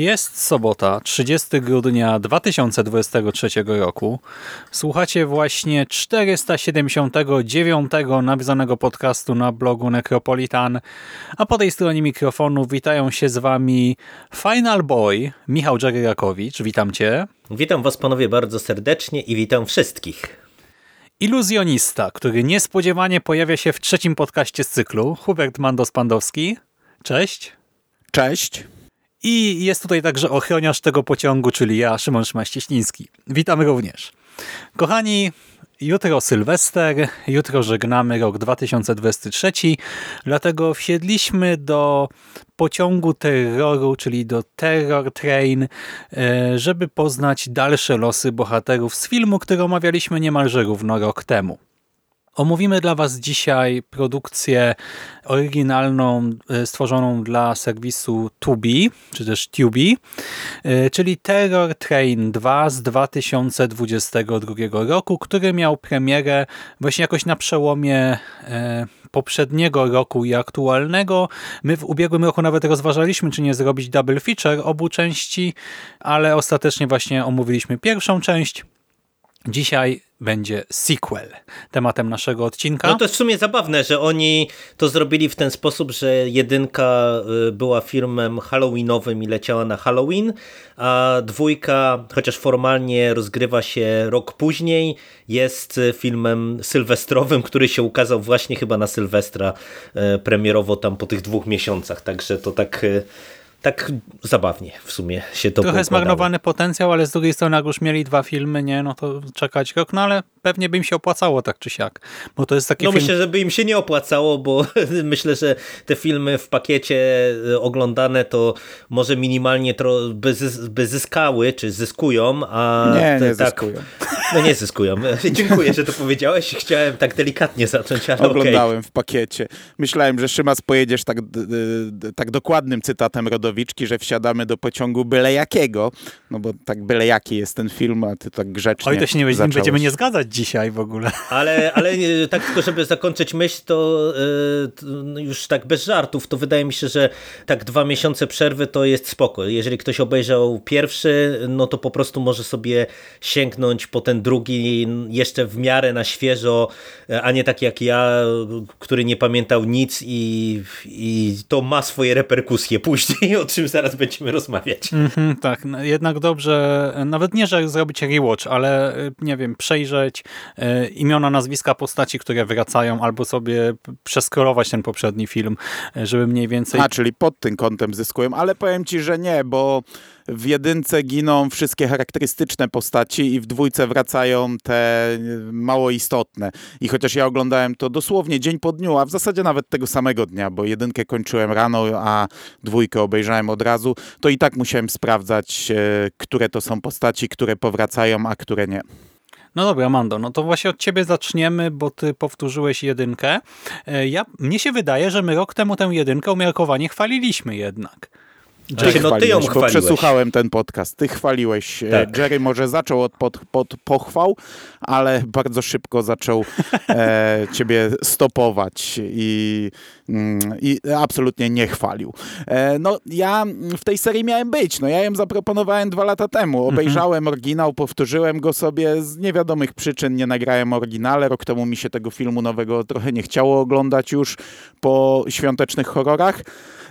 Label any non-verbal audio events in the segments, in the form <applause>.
Jest sobota, 30 grudnia 2023 roku. Słuchacie właśnie 479 nawiązanego podcastu na blogu Necropolitan, a po tej stronie mikrofonu witają się z wami Final Boy, Michał Dżeryrakowicz, witam cię. Witam was panowie bardzo serdecznie i witam wszystkich. Iluzjonista, który niespodziewanie pojawia się w trzecim podcaście z cyklu, Hubert Mandos-Pandowski. Cześć. Cześć. I jest tutaj także ochroniarz tego pociągu, czyli ja, Szymon Szymaścieśliński. Witamy również. Kochani, jutro Sylwester, jutro żegnamy rok 2023, dlatego wsiedliśmy do pociągu terroru, czyli do Terror Train, e, żeby poznać dalsze losy bohaterów z filmu, który omawialiśmy niemalże równo rok temu. Omówimy dla Was dzisiaj produkcję oryginalną e, stworzoną dla serwisu Tubi, czy też Tubi, e, czyli Terror Train 2 z 2022 roku, który miał premierę właśnie jakoś na przełomie e, poprzedniego roku i aktualnego. My w ubiegłym roku nawet rozważaliśmy, czy nie zrobić double feature obu części, ale ostatecznie właśnie omówiliśmy pierwszą część. Dzisiaj będzie sequel tematem naszego odcinka. No to jest w sumie zabawne, że oni to zrobili w ten sposób, że jedynka y, była filmem halloweenowym i leciała na Halloween, a dwójka, chociaż formalnie rozgrywa się rok później, jest filmem sylwestrowym, który się ukazał właśnie chyba na Sylwestra y, premierowo tam po tych dwóch miesiącach, także to tak y, tak zabawnie w sumie się to Trochę zmarnowany potencjał, ale z drugiej strony jak już mieli dwa filmy, nie, no to czekać rok, no ale pewnie by im się opłacało tak czy siak, bo to jest taki No film... myślę, że by im się nie opłacało, bo <laughs> myślę, że te filmy w pakiecie e, oglądane to może minimalnie by, by zyskały, czy zyskują, a nie, nie tak, zyskują. No nie zyskują. <laughs> Dziękuję, że to powiedziałeś. Chciałem tak delikatnie zacząć, ale Oglądałem okay. w pakiecie. Myślałem, że Szymas pojedziesz tak, tak dokładnym cytatem Rodowiczki, że wsiadamy do pociągu byle jakiego, no bo tak byle jaki jest ten film, a ty tak grzecznie Oj, to się nie zacząłeś. będziemy nie zgadzać dzisiaj w ogóle. Ale, ale tak tylko, żeby zakończyć myśl, to yy, już tak bez żartów, to wydaje mi się, że tak dwa miesiące przerwy to jest spoko. Jeżeli ktoś obejrzał pierwszy, no to po prostu może sobie sięgnąć po ten drugi jeszcze w miarę na świeżo, a nie tak jak ja, który nie pamiętał nic i, i to ma swoje reperkusje <laughs> później, o czym zaraz będziemy rozmawiać. Mm -hmm, tak, no, jednak dobrze, nawet nie, że zrobić rewatch, ale nie wiem, przejrzeć e, imiona, nazwiska postaci, które wracają, albo sobie przeskrolować ten poprzedni film, żeby mniej więcej... A, czyli pod tym kątem zyskują, ale powiem ci, że nie, bo w jedynce giną wszystkie charakterystyczne postaci i w dwójce wracają te mało istotne. I chociaż ja oglądałem to dosłownie dzień po dniu, a w zasadzie nawet tego samego dnia, bo jedynkę kończyłem rano, a dwójkę obejrzałem od razu, to i tak musiałem sprawdzać, które to są postaci, które powracają, a które nie. No dobra, Mando, no to właśnie od ciebie zaczniemy, bo ty powtórzyłeś jedynkę. Ja, mnie się wydaje, że my rok temu tę jedynkę umiarkowanie chwaliliśmy jednak. Jerry, no ty ją chwaliłeś. Przesłuchałem ten podcast. Ty chwaliłeś. Tak. Jerry może zaczął od pod, pod pochwał, ale bardzo szybko zaczął e, <laughs> ciebie stopować i, mm, i absolutnie nie chwalił. E, no ja w tej serii miałem być. No ja ją zaproponowałem dwa lata temu. Mhm. Obejrzałem mhm. oryginał, powtórzyłem go sobie z niewiadomych przyczyn. Nie nagrałem oryginale. Rok temu mi się tego filmu nowego trochę nie chciało oglądać już po świątecznych horrorach.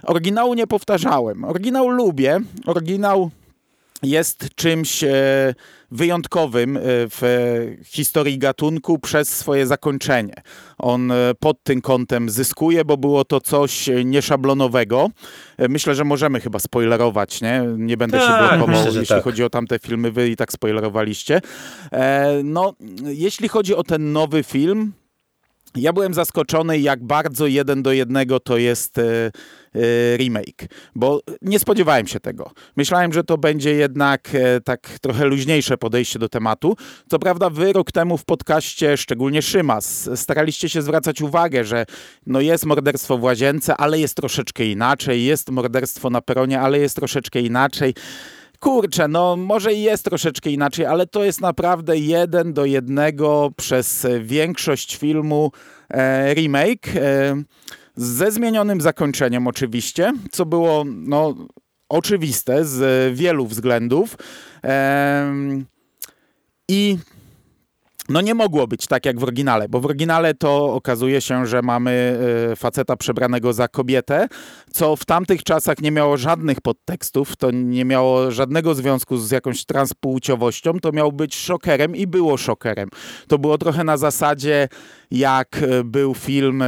Oryginału nie powtarzałem. Oryginał lubię. Oryginał jest czymś e, wyjątkowym e, w historii gatunku przez swoje zakończenie. On e, pod tym kątem zyskuje, bo było to coś nieszablonowego. Myślę, że możemy chyba spoilerować, nie? Nie będę tak, się blokował, myślę, jeśli tak. chodzi o tamte filmy, wy i tak spoilerowaliście. No, jeśli chodzi o ten nowy film, ja byłem zaskoczony, jak bardzo jeden do jednego to jest e, e, remake, bo nie spodziewałem się tego. Myślałem, że to będzie jednak e, tak trochę luźniejsze podejście do tematu. Co prawda wy rok temu w podcaście, szczególnie Szymas, staraliście się zwracać uwagę, że no jest morderstwo w łazience, ale jest troszeczkę inaczej, jest morderstwo na peronie, ale jest troszeczkę inaczej kurczę, no może i jest troszeczkę inaczej, ale to jest naprawdę jeden do jednego przez większość filmu e, remake. E, ze zmienionym zakończeniem oczywiście, co było no, oczywiste z wielu względów. E, I no nie mogło być tak jak w oryginale, bo w oryginale to okazuje się, że mamy e, faceta przebranego za kobietę, co w tamtych czasach nie miało żadnych podtekstów, to nie miało żadnego związku z jakąś transpłciowością, to miał być szokerem i było szokerem. To było trochę na zasadzie jak e, był film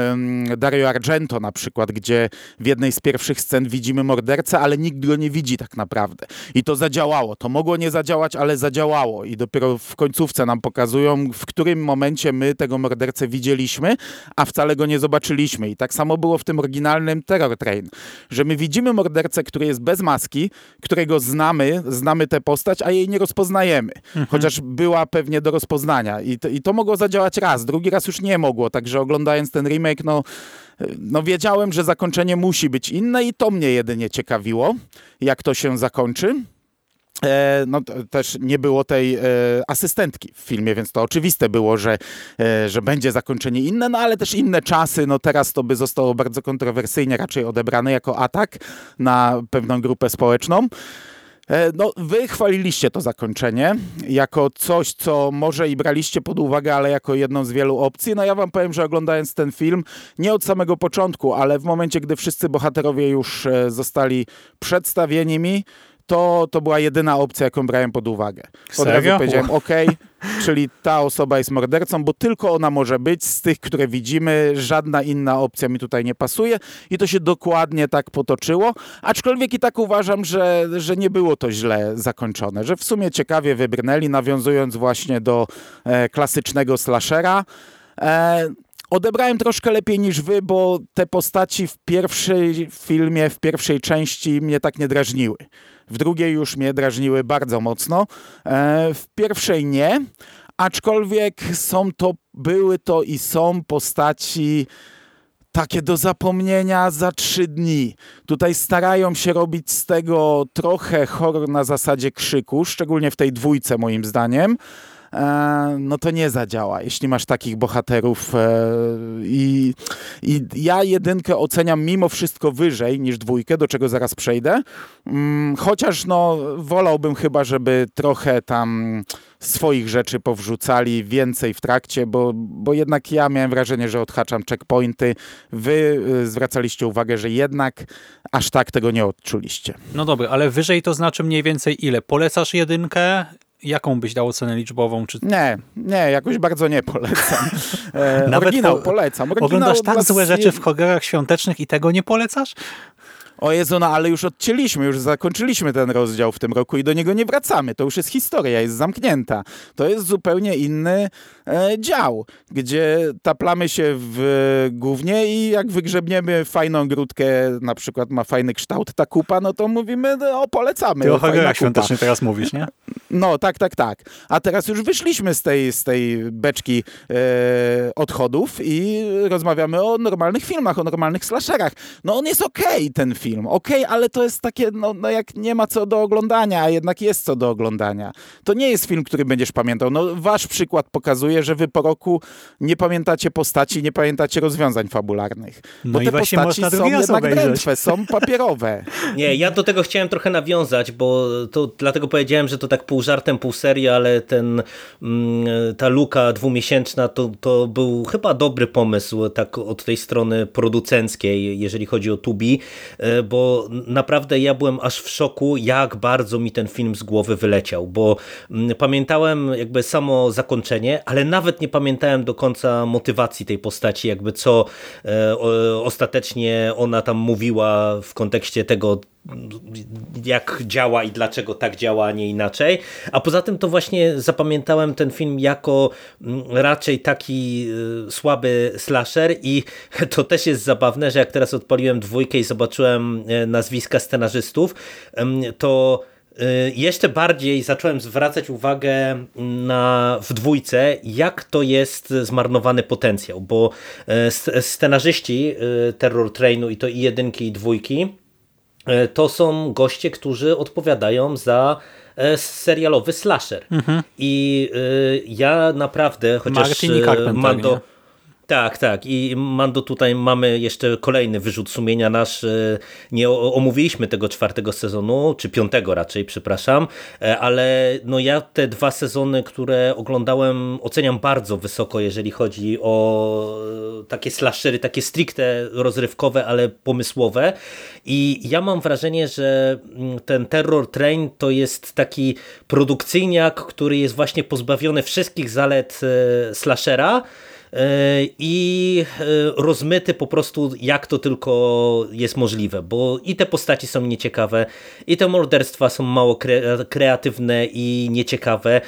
Dario Argento na przykład, gdzie w jednej z pierwszych scen widzimy mordercę, ale nikt go nie widzi tak naprawdę. I to zadziałało. To mogło nie zadziałać, ale zadziałało. I dopiero w końcówce nam pokazują, w którym momencie my tego mordercę widzieliśmy, a wcale go nie zobaczyliśmy. I tak samo było w tym oryginalnym Terror Train, że my widzimy mordercę, który jest bez maski, którego znamy, znamy tę postać, a jej nie rozpoznajemy. Mhm. Chociaż była pewnie do rozpoznania. I to, I to mogło zadziałać raz, drugi raz już nie mogło. Także oglądając ten remake, no no wiedziałem, że zakończenie musi być inne i to mnie jedynie ciekawiło, jak to się zakończy. E, no, też nie było tej e, asystentki w filmie, więc to oczywiste było, że, e, że będzie zakończenie inne, no ale też inne czasy. No teraz to by zostało bardzo kontrowersyjnie raczej odebrane jako atak na pewną grupę społeczną. E, no, wy chwaliliście to zakończenie jako coś, co może i braliście pod uwagę, ale jako jedną z wielu opcji. No ja wam powiem, że oglądając ten film, nie od samego początku, ale w momencie, gdy wszyscy bohaterowie już e, zostali przedstawieni mi, to, to była jedyna opcja, jaką brałem pod uwagę. Od Serio? razu powiedziałem, ok, <laughs> czyli ta osoba jest mordercą, bo tylko ona może być z tych, które widzimy, żadna inna opcja mi tutaj nie pasuje i to się dokładnie tak potoczyło, aczkolwiek i tak uważam, że, że nie było to źle zakończone, że w sumie ciekawie wybrnęli, nawiązując właśnie do e, klasycznego slashera. E, odebrałem troszkę lepiej niż wy, bo te postaci w pierwszej filmie, w pierwszej części mnie tak nie drażniły. W drugiej już mnie drażniły bardzo mocno. E, w pierwszej nie, aczkolwiek są to, były to i są postaci takie do zapomnienia za trzy dni. Tutaj starają się robić z tego trochę horror na zasadzie krzyku, szczególnie w tej dwójce moim zdaniem. E, no to nie zadziała, jeśli masz takich bohaterów. E, I, I ja jedynkę oceniam mimo wszystko wyżej niż dwójkę, do czego zaraz przejdę. Mm, chociaż no, wolałbym chyba, żeby trochę tam swoich rzeczy powrzucali więcej w trakcie, bo, bo jednak ja miałem wrażenie, że odhaczam checkpointy. Wy y, zwracaliście uwagę, że jednak aż tak tego nie odczuliście. No dobra, ale wyżej to znaczy mniej więcej ile? Polecasz jedynkę jaką byś dał ocenę liczbową? Czy... Nie, nie, jakoś bardzo nie polecam. <laughs> E, Nawet oryginał po... polecam. Oryginał oglądasz tak złe rzeczy w horrorach świątecznych i tego nie polecasz? o Jezu, no ale już odcięliśmy, już zakończyliśmy ten rozdział w tym roku i do niego nie wracamy. To już jest historia, jest zamknięta. To jest zupełnie inny dział, gdzie taplamy się w głównie i jak wygrzebniemy fajną grudkę, na przykład ma fajny kształt ta kupa, no to mówimy, no polecamy. Ty o horrorach świątecznych teraz mówisz, nie? No, tak, tak, tak. A teraz już wyszliśmy z tej, z tej beczki e, odchodów i rozmawiamy o normalnych filmach, o normalnych slasherach. No on jest okej, okay, ten film film. Okej, okay, ale to jest takie, no, no jak nie ma co do oglądania, a jednak jest co do oglądania. To nie jest film, który będziesz pamiętał. No, wasz przykład pokazuje, że wy po roku nie pamiętacie postaci, nie pamiętacie rozwiązań fabularnych. No bo te postaci są jednak drętwe, są <laughs> papierowe. Nie, ja do tego chciałem trochę nawiązać, bo to dlatego powiedziałem, że to tak pół żartem, pół serio, ale ten, mm, ta luka dwumiesięczna to, to był chyba dobry pomysł tak od tej strony producenckiej, jeżeli chodzi o Tubi, e, bo naprawdę ja byłem aż w szoku, jak bardzo mi ten film z głowy wyleciał, bo mm, pamiętałem jakby samo zakończenie, ale nawet nie pamiętałem do końca motywacji tej postaci, jakby co e, ostatecznie ona tam mówiła w kontekście tego, jak działa i dlaczego tak działa, a nie inaczej. A poza tym to właśnie zapamiętałem ten film jako mm, raczej taki y, słaby slasher i <laughs> to też jest zabawne, że jak teraz odpaliłem dwójkę i zobaczyłem e, nazwiska scenarzystów, to jeszcze bardziej zacząłem zwracać uwagę na w dwójce, jak to jest zmarnowany potencjał, bo e, scenarzyści y, Terror Trainu i to i jedynki i dwójki to są goście, którzy odpowiadają za serialowy slasher. Mhm. I y, ja naprawdę, chociaż Martin i Carpenter, Mando? Tak, tak. I Mando, tutaj mamy jeszcze kolejny wyrzut sumienia nasz. E, nie omówiliśmy tego czwartego sezonu, czy piątego raczej, przepraszam, e, ale no ja te dwa sezony, które oglądałem, oceniam bardzo wysoko, jeżeli chodzi o e, takie slashery, takie stricte rozrywkowe, ale pomysłowe. I ja mam wrażenie, że mm, ten Terror Train to jest taki produkcyjniak, który jest właśnie pozbawiony wszystkich zalet slashera, i e, rozmyty po prostu jak to tylko jest możliwe, bo i te postaci są nieciekawe, i te morderstwa są mało kreatywne i nieciekawe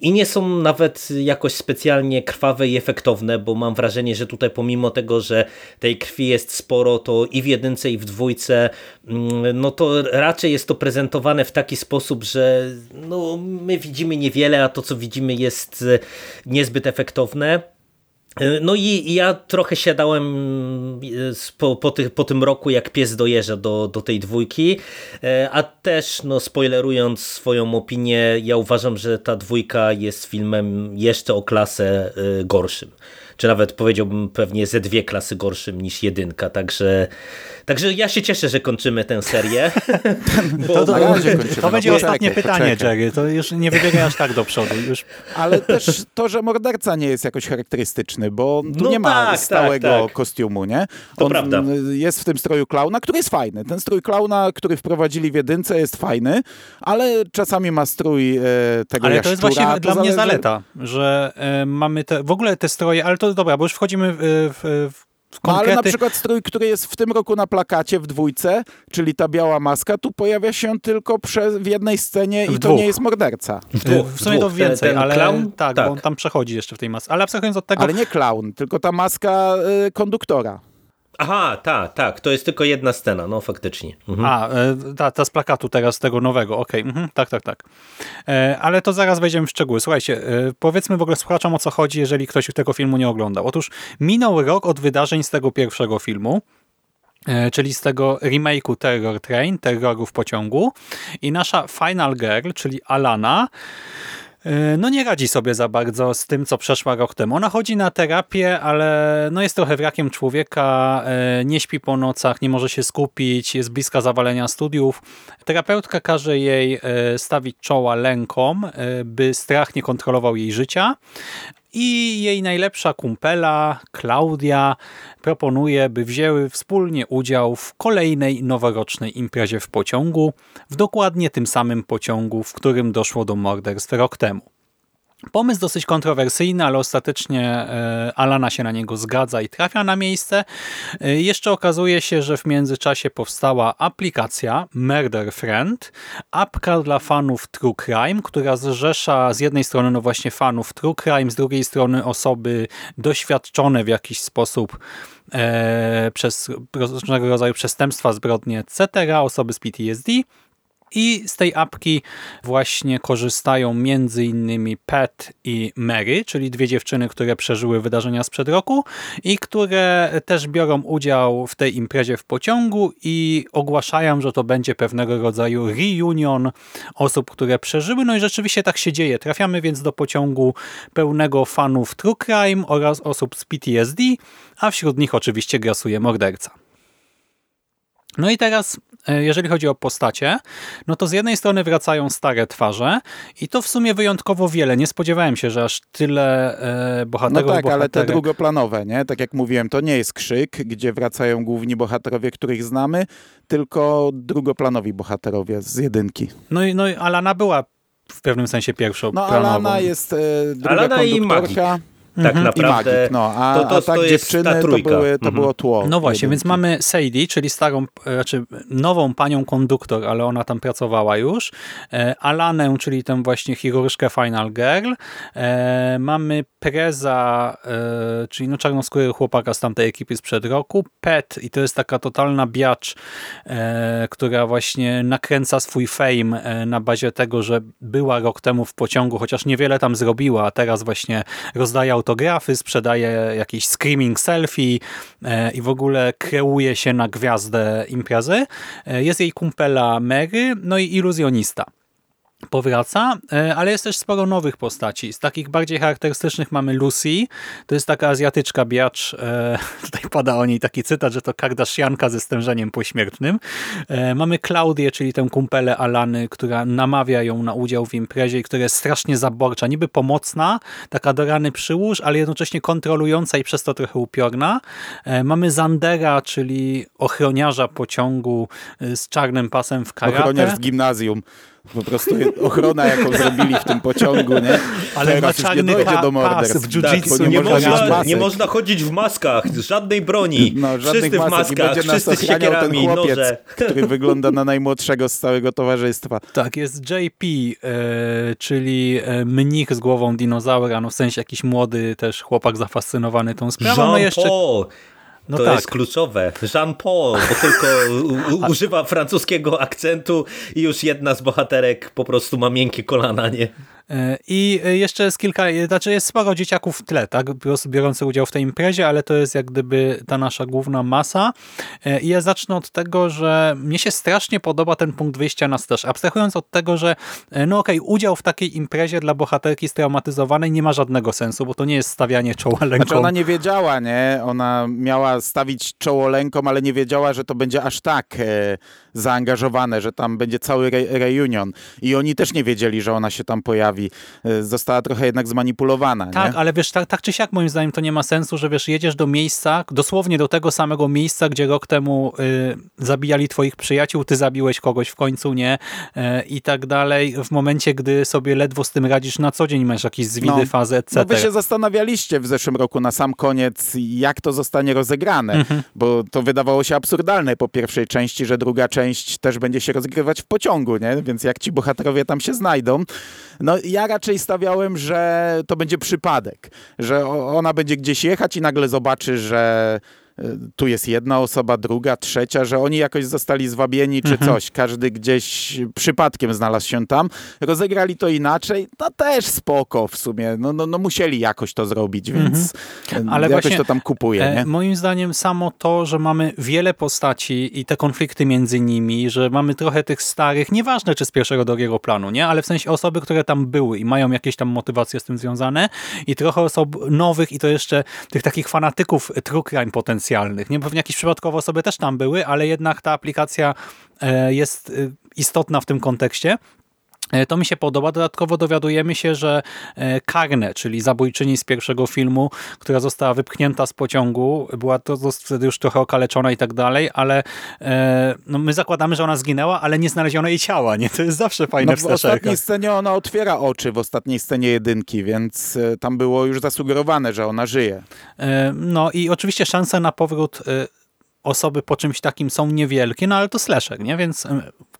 i nie są nawet jakoś specjalnie krwawe i efektowne, bo mam wrażenie, że tutaj pomimo tego, że tej krwi jest sporo, to i w jedynce i w dwójce, mm, no to raczej jest to prezentowane w taki sposób, że no, my widzimy niewiele, a to co widzimy jest niezbyt efektowne. E, no i ja trochę siadałem e, po, po, po tym roku jak pies dojeżdża do, do tej dwójki, e, a też no spoilerując swoją opinię, ja uważam, że ta dwójka jest filmem jeszcze o klasę gorszym czy nawet powiedziałbym pewnie ze dwie klasy gorszym niż jedynka, także, także ja się cieszę, że kończymy tę serię. <laughs> Bo... To, to, to, to będzie ostatnie pytanie, Jerry, to już nie wybiegaj aż tak do przodu. Już. Ale też to, że morderca nie jest jakoś charakterystyczny, bo tu no nie ma tak, stałego tak, tak. kostiumu, nie? To On prawda. jest w tym stroju klauna, który jest fajny. Ten strój klauna, który wprowadzili w jedynce jest fajny, ale czasami ma strój e, tego Ale to jest właśnie to dla zależy... mnie zaleta, że e, mamy te, w ogóle te stroje, ale to dobra, bo już wchodzimy w, w, w konkrety. No ale na przykład strój, który jest w tym roku na plakacie w dwójce, czyli ta biała maska, tu pojawia się tylko przez, w jednej scenie w i dwóch. to nie jest morderca. W, dwóch, w sumie to więcej, ten, ten ale clown? Tak, tak, bo on tam przechodzi jeszcze w tej masce. Ale abstrahując od tego... Ale nie clown, tylko ta maska y, konduktora. Aha, tak, tak, to jest tylko jedna scena, no faktycznie. Mhm. A, e, ta, ta z plakatu teraz, tego nowego, okej, okay. mhm, tak, tak, tak. E, ale to zaraz wejdziemy w szczegóły. Słuchajcie, e, powiedzmy w ogóle słuchaczom o co chodzi, jeżeli ktoś tego filmu nie oglądał. Otóż minął rok od wydarzeń z tego pierwszego filmu, czyli z tego remake'u Terror Train, Terroru w pociągu i nasza Final Girl, czyli Alana, no nie radzi sobie za bardzo z tym, co przeszła rok temu. Ona chodzi na terapię, ale no jest trochę wrakiem człowieka, e, nie śpi po nocach, nie może się skupić, jest bliska zawalenia studiów. Terapeutka każe jej e, stawić czoła lękom, by strach nie kontrolował jej życia, i jej najlepsza kumpela, Klaudia, proponuje, by wzięły wspólnie udział w kolejnej noworocznej imprezie w pociągu, w dokładnie tym samym pociągu, w którym doszło do morderstw rok temu. Pomysł dosyć kontrowersyjny, ale ostatecznie e, Alana się na niego zgadza i trafia na miejsce. E, jeszcze okazuje się, że w międzyczasie powstała aplikacja Murder Friend, apka dla fanów True Crime, która zrzesza z jednej strony no właśnie fanów True Crime, z drugiej strony osoby doświadczone w jakiś sposób e, przez różnego rodzaju przestępstwa, zbrodnie, etc., osoby z PTSD. I z tej apki właśnie korzystają między innymi Pat i Mary, czyli dwie dziewczyny, które przeżyły wydarzenia sprzed roku i które też biorą udział w tej imprezie w pociągu i ogłaszają, że to będzie pewnego rodzaju reunion osób, które przeżyły. No i rzeczywiście tak się dzieje. Trafiamy więc do pociągu pełnego fanów true crime oraz osób z PTSD, a wśród nich oczywiście grasuje morderca. No i teraz E, jeżeli chodzi o postacie, no to z jednej strony wracają stare twarze i to w sumie wyjątkowo wiele. Nie spodziewałem się, że aż tyle e, bohaterów, No tak, bohaterek. ale te drugoplanowe, nie? Tak jak mówiłem, to nie jest krzyk, gdzie wracają główni bohaterowie, których znamy, tylko drugoplanowi bohaterowie z jedynki. No i, no i Alana była w pewnym sensie pierwszą No Alana jest e, druga Alana konduktorka. I tak mhm. naprawdę. Magik, no, a, to, to, a tak to dziewczyny to, były, to mhm. było tło. No właśnie, jedynki. więc mamy Sadie, czyli starą, znaczy nową panią konduktor, ale ona tam pracowała już. E, Alanę, czyli tę właśnie chirurżkę Final Girl. E, mamy Preza, e, czyli no czarnoskórego chłopaka z tamtej ekipy sprzed roku. Pet i to jest taka totalna biacz, e, która właśnie nakręca swój fame e, na bazie tego, że była rok temu w pociągu, chociaż niewiele tam zrobiła, a teraz właśnie rozdaje autografy, sprzedaje jakieś screaming selfie e, i w ogóle kreuje się na gwiazdę imprezy. E, jest jej kumpela Mary, no i iluzjonista powraca, e, ale jest też sporo nowych postaci. Z takich bardziej charakterystycznych mamy Lucy, to jest taka azjatyczka biacz, e, <laughs> tutaj pada o niej taki cytat, że to Kardashianka ze stężeniem pośmiertnym. E, mamy Klaudię, czyli tę kumpelę Alany, która namawia ją na udział w imprezie i która jest strasznie zaborcza, niby pomocna, taka do rany przyłóż, ale jednocześnie kontrolująca i przez to trochę upiorna. Mamy Zandera, czyli ochroniarza pociągu z czarnym pasem w karate. Ochroniarz z gimnazjum. Po prostu ochrona, jaką zrobili w tym pociągu, nie? Ale Teraz już nie dojdzie do morderstw. W jiu-jitsu tak, nie, nie, można, nie można chodzić w maskach, żadnej broni. No, żadnych masek. w maskach, I będzie nas ochraniał ten chłopiec, noże. który wygląda na najmłodszego z całego towarzystwa. Tak, jest JP, e, czyli e, mnich z głową dinozaura, no w sensie jakiś młody też chłopak zafascynowany tą sprawą. Jean no jeszcze... Paul. No to tak. jest kluczowe. Jean-Paul, bo tylko używa francuskiego akcentu i już jedna z bohaterek po prostu ma miękkie kolana, nie? E, I jeszcze jest kilka, znaczy jest sporo dzieciaków w tle, tak, biorących udział w tej imprezie, ale to jest jak gdyby ta nasza główna masa. E, I ja zacznę od tego, że mnie się strasznie podoba ten punkt wyjścia na straż. Abstrahując od tego, że e, no okej, okay, udział w takiej imprezie dla bohaterki straumatyzowanej nie ma żadnego sensu, bo to nie jest stawianie czoła lękom. Znaczy ona nie wiedziała, nie? Ona miała stawić czoło lękom, ale nie wiedziała, że to będzie aż tak e, zaangażowane, że tam będzie cały re reunion. I oni też nie wiedzieli, że ona się tam pojawi e, została trochę jednak zmanipulowana. Tak, nie? ale wiesz, tak, tak czy siak moim zdaniem to nie ma sensu, że wiesz, jedziesz do miejsca, dosłownie do tego samego miejsca, gdzie rok temu y, zabijali twoich przyjaciół, ty zabiłeś kogoś w końcu, nie? Y, I tak dalej. W momencie, gdy sobie ledwo z tym radzisz na co dzień, masz jakieś zwidy, no, fazy, etc. No wy się zastanawialiście w zeszłym roku na sam koniec, jak to zostanie rozegrane, mhm. bo to wydawało się absurdalne po pierwszej części, że druga część też będzie się rozgrywać w pociągu, nie? Więc jak ci bohaterowie tam się znajdą, no ja raczej stawiałem, że to będzie przypadek, że ona będzie gdzieś jechać i nagle zobaczy, że tu jest jedna osoba, druga, trzecia, że oni jakoś zostali zwabieni czy mhm. coś. Każdy gdzieś przypadkiem znalazł się tam. Rozegrali to inaczej. To też spoko w sumie. No, no, no musieli jakoś to zrobić, więc mhm. Ale jakoś właśnie, to tam kupuje. E? Moim zdaniem samo to, że mamy wiele postaci i te konflikty między nimi, że mamy trochę tych starych, nieważne czy z pierwszego, drugiego planu, nie? ale w sensie osoby, które tam były i mają jakieś tam motywacje z tym związane i trochę osób nowych i to jeszcze tych takich fanatyków true crime potencjalnych Nie? Pewnie jakieś przypadkowe osoby też tam były, ale jednak ta aplikacja e, jest e, istotna w tym kontekście. E, to mi się podoba. Dodatkowo dowiadujemy się, że Karne, czyli zabójczyni z pierwszego filmu, która została wypchnięta z pociągu, była to wtedy już trochę okaleczona i tak dalej, ale no, my zakładamy, że ona zginęła, ale nie znaleziono jej ciała. Nie? To jest zawsze fajne no, w ostatniej scenie ona otwiera oczy, w ostatniej scenie jedynki, więc tam było już zasugerowane, że ona żyje. No i oczywiście szanse na powrót osoby po czymś takim są niewielkie, no ale to slasher, nie? Więc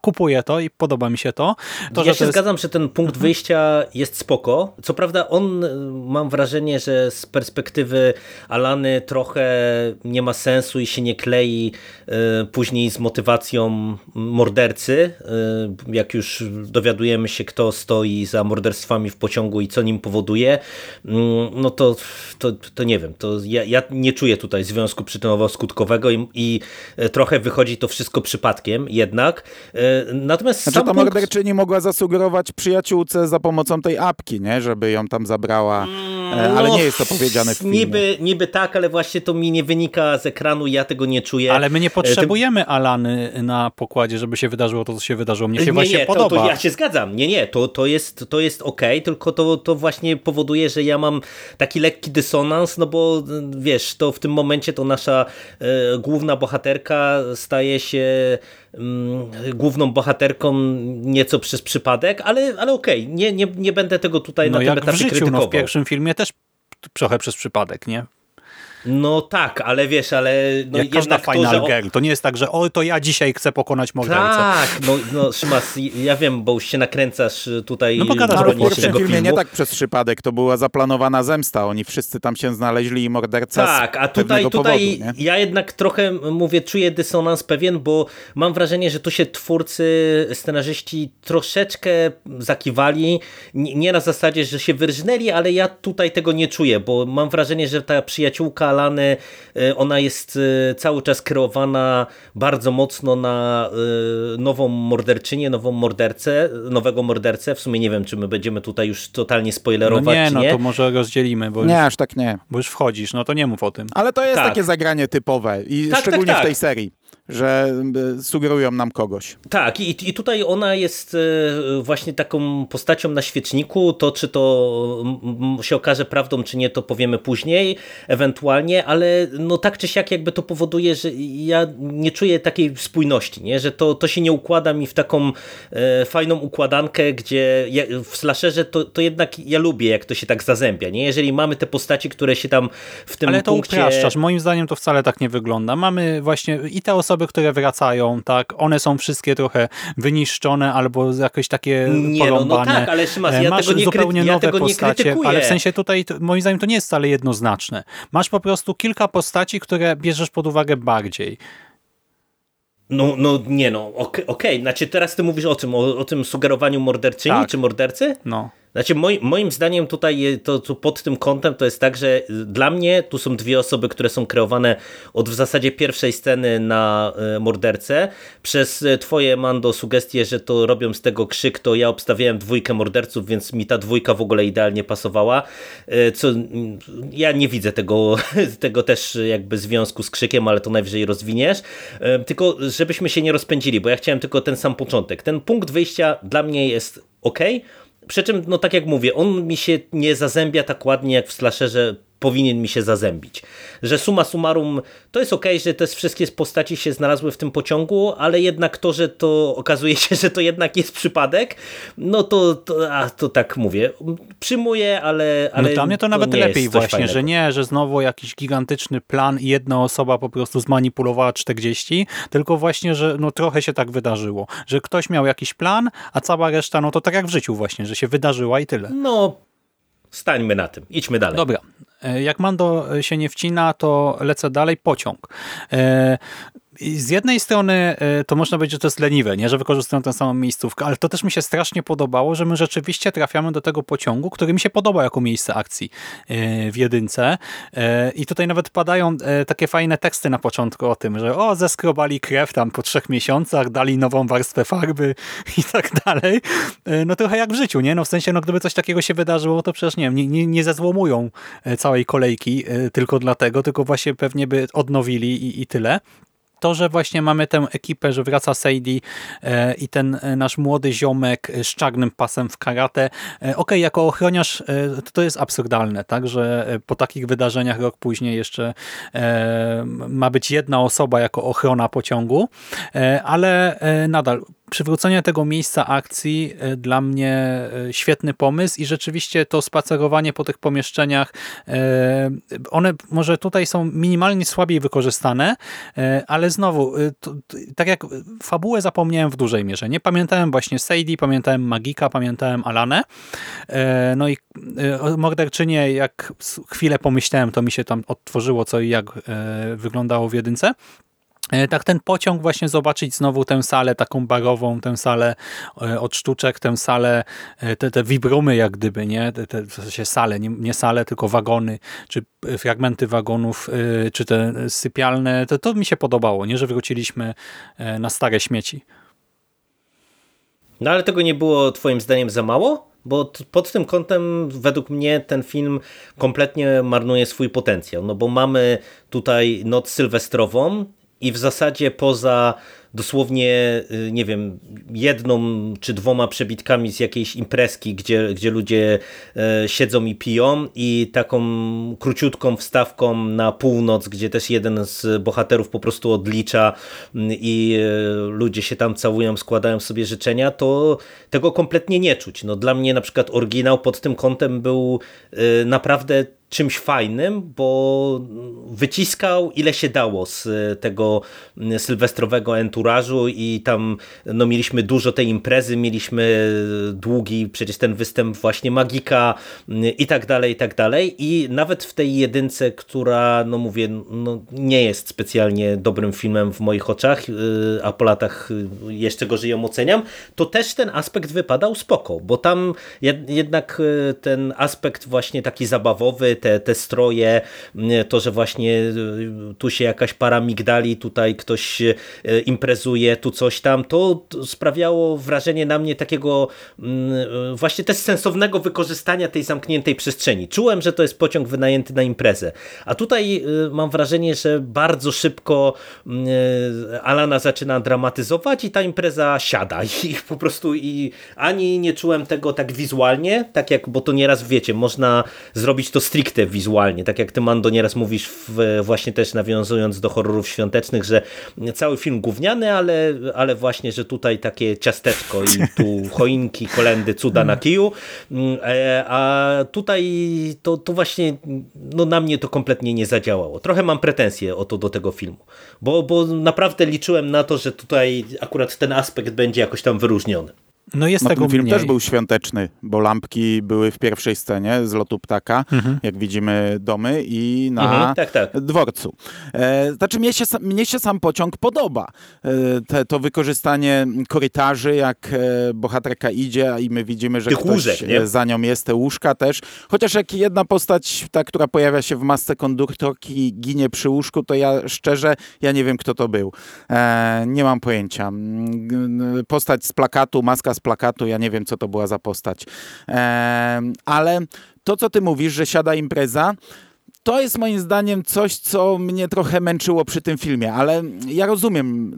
kupuję to i podoba mi się to. to ja się jest... zgadzam, że ten punkt mhm. wyjścia jest spoko. Co prawda on, y, mam wrażenie, że z perspektywy Alany trochę nie ma sensu i się nie klei y, później z motywacją mordercy, y, jak już dowiadujemy się, kto stoi za morderstwami w pociągu i co nim powoduje, mm, no to, to, to nie wiem, to ja, ja nie czuję tutaj związku przyczynowo-skutkowego i i trochę wychodzi to wszystko przypadkiem jednak. Natomiast znaczy, sam ta punkt... morderczyni mogła zasugerować przyjaciółce za pomocą tej apki, nie? żeby ją tam zabrała, mm, ale no, nie jest to powiedziane w filmie. Niby, niby tak, ale właśnie to mi nie wynika z ekranu, ja tego nie czuję. Ale my nie potrzebujemy Tym... Alany na pokładzie, żeby się wydarzyło to, co się wydarzyło. Mnie się nie, właśnie nie, podoba. To, to ja się zgadzam. Nie, nie, to, to jest, to jest okej, okay, tylko to, to właśnie powoduje, że ja mam taki lekki dysonans, no bo wiesz, to w tym momencie to nasza e, główna bohaterka staje się mm, główną bohaterką nieco przez przypadek, ale, ale okej, okay, nie, nie, nie będę tego tutaj no na tym etapie w życiu, krytykował. No w pierwszym filmie też trochę przez przypadek, nie? No tak, ale wiesz, ale no Jak każda Final to, Girl. To nie jest tak, że o, to ja dzisiaj chcę pokonać mordercę. Tak, no, no Szymas, ja wiem, bo już się nakręcasz tutaj. No pogadasz w pierwszym filmie filmu. nie tak przez przypadek, to była zaplanowana zemsta. Oni wszyscy tam się znaleźli i morderca Tak, a tutaj, tutaj powodu, ja jednak trochę, mówię, czuję dysonans pewien, bo mam wrażenie, że tu się twórcy, scenarzyści troszeczkę zakiwali. Nie na zasadzie, że się wyrżnęli, ale ja tutaj tego nie czuję, bo mam wrażenie, że ta przyjaciółka Y, ona jest y, cały czas kreowana bardzo mocno na y, nową morderczynię, nową mordercę, nowego mordercę. W sumie nie wiem, czy my będziemy tutaj już totalnie spoilerować, no nie, no to może rozdzielimy. Bo nie, już, aż tak nie. Bo już wchodzisz, no to nie mów o tym. Ale to jest tak. takie zagranie typowe i tak, tak szczególnie tak, w tej serii że e, sugerują nam kogoś. Tak, i, i tutaj ona jest e, właśnie taką postacią na świeczniku. To, czy to się okaże prawdą, czy nie, to powiemy później, ewentualnie, ale no tak czy siak jakby to powoduje, że ja nie czuję takiej spójności, nie? że to, to się nie układa mi w taką e, fajną układankę, gdzie ja, w slasherze to, to jednak ja lubię, jak to się tak zazębia. Nie? Jeżeli mamy te postaci, które się tam w tym ale to punkcie... upraszczasz. Moim zdaniem to wcale tak nie wygląda. Mamy właśnie i te osoby, które wracają, tak, one są wszystkie trochę wyniszczone albo jakieś takie nie, porąbane. No, no tak, ale Szymas, ja Masz tego nie zupełnie ja nowe tego postacie, ale w sensie tutaj moim zdaniem to nie jest wcale jednoznaczne. Masz po prostu kilka postaci, które bierzesz pod uwagę bardziej. No, no nie no, okej, okay, okay. znaczy teraz ty mówisz o czym? O, o tym sugerowaniu morderczyni tak. czy mordercy? No. Znaczy moim, moim zdaniem tutaj to, to, pod tym kątem to jest tak, że dla mnie tu są dwie osoby, które są kreowane od w zasadzie pierwszej sceny na e, mordercę. Przez e, twoje, Mando, sugestie, że to robią z tego krzyk, to ja obstawiałem dwójkę morderców, więc mi ta dwójka w ogóle idealnie pasowała. E, co, ja nie widzę tego, <laughs> tego też jakby związku z krzykiem, ale to najwyżej rozwiniesz. Tylko żebyśmy się nie rozpędzili, bo ja chciałem tylko ten sam początek. Ten punkt wyjścia dla mnie jest ok, przy czym, no tak jak mówię, on mi się nie zazębia tak ładnie jak w slasherze powinien mi się zazębić. Że suma summarum to jest ok, że te wszystkie postaci się znalazły w tym pociągu, ale jednak to, że to okazuje się, że to jednak jest przypadek, no to, to, a, to tak mówię. Przyjmuję, ale, ale no dla mnie to, to nawet lepiej właśnie, fajnego. że nie, że znowu jakiś gigantyczny plan i jedna osoba po prostu zmanipulowała 40, tylko właśnie, że no trochę się tak wydarzyło, że ktoś miał jakiś plan, a cała reszta, no to tak jak w życiu właśnie, że się wydarzyła i tyle. No, stańmy na tym. Idźmy dalej. Dobra. E, jak Mando się nie wcina, to lecę dalej. Pociąg. Z jednej strony e, to można powiedzieć, że to jest leniwe, nie? że wykorzystują tę samą miejscówkę, ale to też mi się strasznie podobało, że my rzeczywiście trafiamy do tego pociągu, który mi się podoba jako miejsce akcji e, w jedynce e, i tutaj nawet padają takie fajne teksty na początku o tym, że o, zeskrobali krew tam po trzech miesiącach, dali nową warstwę farby <laughs> i tak dalej. No trochę jak w życiu, nie? No w sensie, no gdyby coś takiego się wydarzyło, to przecież nie nie, nie, nie zezłomują całej kolejki tylko dlatego, tylko właśnie pewnie by odnowili i, i tyle to, że właśnie mamy tę ekipę, że wraca Sadie e, i ten e, nasz młody ziomek z czarnym pasem w karate. E, okay, jako ochroniarz to, to jest absurdalne, tak, że po takich wydarzeniach rok później jeszcze ma być jedna osoba jako ochrona pociągu, ale nadal przywrócenie tego miejsca akcji e, dla mnie e, świetny pomysł i rzeczywiście to spacerowanie po tych pomieszczeniach, e, one może tutaj są minimalnie słabiej wykorzystane, ale znowu, to, tak jak fabułę zapomniałem w dużej mierze. Nie pamiętałem właśnie Sadie, pamiętałem Magika, pamiętałem Alanę. No i morderczynie, jak chwilę pomyślałem, to mi się tam odtworzyło co i jak wyglądało w jedynce. E, tak ten pociąg właśnie zobaczyć znowu tę salę taką barową, tę salę e, od sztuczek, tę salę, e, te, te wibrumy jak gdyby, nie? Te, te w sensie sale, nie, nie sale, tylko wagony, czy fragmenty wagonów, czy te sypialne, to, to mi się podobało, nie? Że wróciliśmy na stare śmieci. No ale tego nie było twoim zdaniem za mało? Bo pod tym kątem według mnie ten film kompletnie marnuje swój potencjał, no bo mamy tutaj noc sylwestrową, i w zasadzie poza dosłownie, y, nie wiem, jedną czy dwoma przebitkami z jakiejś imprezki, gdzie, gdzie ludzie e, siedzą i piją i taką króciutką wstawką na północ, gdzie też jeden z bohaterów po prostu odlicza mm, i e, ludzie się tam całują, składają sobie życzenia, to tego kompletnie nie czuć. No, dla mnie na przykład oryginał pod tym kątem był e, naprawdę czymś fajnym, bo wyciskał ile się dało z tego sylwestrowego enturażu i tam no, mieliśmy dużo tej imprezy, mieliśmy długi przecież ten występ właśnie Magika i tak dalej, i tak dalej. I nawet w tej jedynce, która no mówię, no, nie jest specjalnie dobrym filmem w moich oczach, y, a po latach jeszcze gorzej ją oceniam, to też ten aspekt wypadał spoko, bo tam jednak y, ten aspekt właśnie taki zabawowy, te, te stroje, to, że właśnie y, tu się jakaś para migdali, tutaj ktoś y, imprezuje, tu coś tam, to sprawiało wrażenie na mnie takiego mm, y, właśnie też sensownego wykorzystania tej zamkniętej przestrzeni. Czułem, że to jest pociąg wynajęty na imprezę. A tutaj mam wrażenie, że bardzo szybko Alana zaczyna dramatyzować i ta impreza siada <laughs> i po prostu i ani nie czułem tego tak wizualnie, tak jak, bo to nieraz wiecie, można zrobić to stricte wizualnie, tak jak ty Mando nieraz mówisz w, właśnie też nawiązując do horrorów świątecznych, że cały film gówniany, ale, ale właśnie, że tutaj takie ciasteczko i <laughs> tu choinki, kolendy, cuda na kiju, e, a tutaj to, to właśnie no na mnie to kompletnie nie zadziałało. Trochę mam pretensje o to do tego filmu, bo, bo naprawdę liczyłem na to, że tutaj akurat ten aspekt będzie jakoś tam wyróżniony. No jest no, tego ten film mniej. też był świąteczny, bo lampki były w pierwszej scenie z lotu ptaka, mhm. jak widzimy domy i na mhm, tak, tak. dworcu. E, znaczy mnie się, mnie się sam pociąg podoba. E, te, to wykorzystanie korytarzy, jak e, bohaterka idzie i my widzimy, że Tych ktoś łóżek, nie? za nią jest, te łóżka też. Chociaż jak jedna postać, ta, która pojawia się w masce konduktorki ginie przy łóżku, to ja szczerze, ja nie wiem kto to był. E, nie mam pojęcia. Postać z plakatu, maska z plakatu, ja nie wiem, co to była za postać. ale to, co ty mówisz, że siada impreza, to jest moim zdaniem coś, co mnie trochę męczyło przy tym filmie, ale ja rozumiem,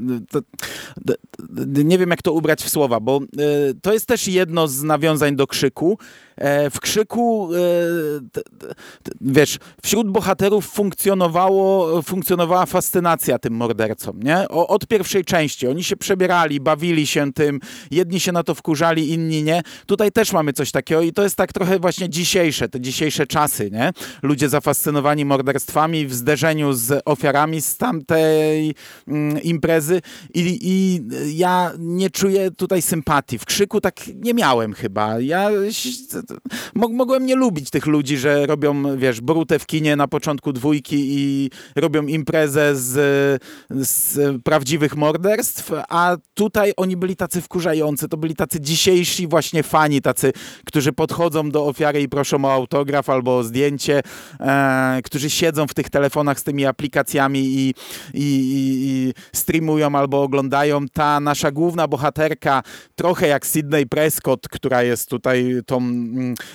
nie wiem jak to ubrać w słowa, bo e, to jest też jedno z nawiązań do krzyku, w krzyku, e, wiesz, wśród bohaterów funkcjonowało, funkcjonowała fascynacja tym mordercom, nie? O, od pierwszej części. Oni się przebierali, bawili się tym, jedni się na to wkurzali, inni nie. Tutaj też mamy coś takiego i to jest tak trochę właśnie dzisiejsze, te dzisiejsze czasy, nie? Ludzie zafascynowani morderstwami w zderzeniu z ofiarami z tamtej mm, imprezy i, i ja nie czuję tutaj sympatii. W krzyku tak nie miałem chyba. Ja mogłem nie lubić tych ludzi, że robią, wiesz, brutę w kinie na początku dwójki i robią imprezę z, z prawdziwych morderstw, a tutaj oni byli tacy wkurzający, to byli tacy dzisiejsi właśnie fani, tacy, którzy podchodzą do ofiary i proszą o autograf albo o zdjęcie, e, którzy siedzą w tych telefonach z tymi aplikacjami i, i, i streamują albo oglądają. Ta nasza główna bohaterka, trochę jak Sydney Prescott, która jest tutaj tą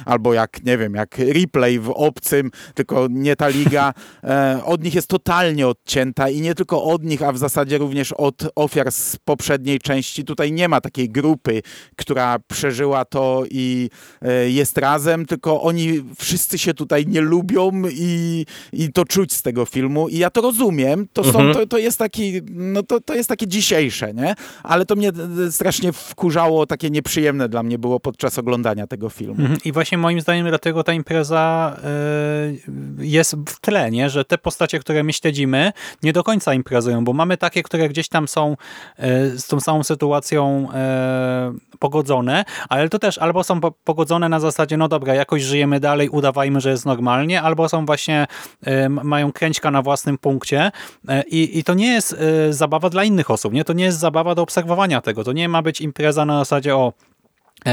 albo jak, nie wiem, jak replay w obcym, tylko nie ta liga, <laughs> e, od nich jest totalnie odcięta i nie tylko od nich, a w zasadzie również od ofiar z poprzedniej części. Tutaj nie ma takiej grupy, która przeżyła to i e, jest razem, tylko oni wszyscy się tutaj nie lubią i, i to czuć z tego filmu i ja to rozumiem, to, są, mhm. to, to jest taki, no to, to jest takie dzisiejsze, nie? Ale to mnie e, strasznie wkurzało, takie nieprzyjemne dla mnie było podczas oglądania tego filmu. Mhm. I właśnie moim zdaniem dlatego ta impreza y, jest w tle, nie? że te postacie, które my śledzimy, nie do końca imprezują, bo mamy takie, które gdzieś tam są y, z tą samą sytuacją y, pogodzone, ale to też albo są pogodzone na zasadzie, no dobra, jakoś żyjemy dalej, udawajmy, że jest normalnie, albo są właśnie mają kręćka na własnym punkcie i, i to nie jest zabawa dla innych osób, nie? To nie jest zabawa do obserwowania tego, to nie ma być impreza na zasadzie o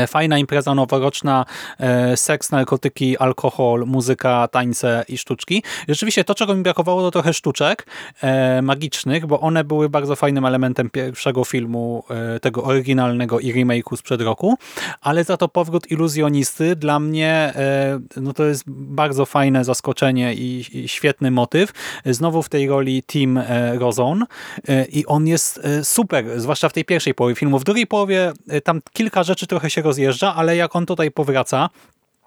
fajna impreza noworoczna, e, seks, narkotyki, alkohol, muzyka, tańce i sztuczki. Rzeczywiście to, czego mi brakowało, to trochę sztuczek e, magicznych, bo one były bardzo fajnym elementem pierwszego filmu, tego oryginalnego i remake'u sprzed roku, ale za to powrót iluzjonisty dla mnie no to jest bardzo fajne zaskoczenie i, i świetny motyw. Znowu w tej roli Tim Rozon i on jest super, zwłaszcza w tej pierwszej połowie filmu. W drugiej połowie tam kilka rzeczy trochę się rozjeżdża, ale jak on tutaj powraca,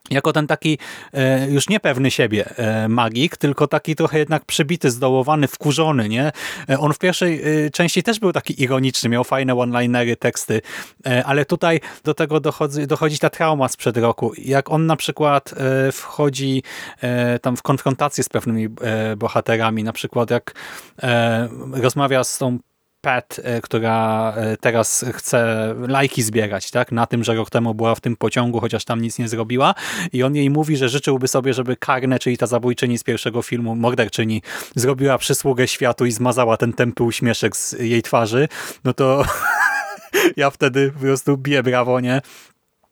jako ten taki e, już niepewny siebie e, magik, tylko taki trochę jednak przebity, zdołowany, wkurzony, nie? E, on w pierwszej e, części też był taki ironiczny, miał fajne one-linery, teksty, e, ale tutaj do tego dochodzi, dochodzi ta trauma sprzed roku. Jak on na przykład e, wchodzi tam w konfrontację z pewnymi bohaterami, na przykład jak rozmawia z tą Pat, e, która e, teraz chce lajki zbierać, tak? Na tym, że rok temu była w tym pociągu, chociaż tam nic nie zrobiła. I on jej mówi, że życzyłby sobie, żeby Karne, czyli ta zabójczyni z pierwszego filmu, morderczyni, zrobiła przysługę światu i zmazała ten tępy uśmieszek z jej twarzy. No to <laughs> ja wtedy po prostu biję brawo, nie?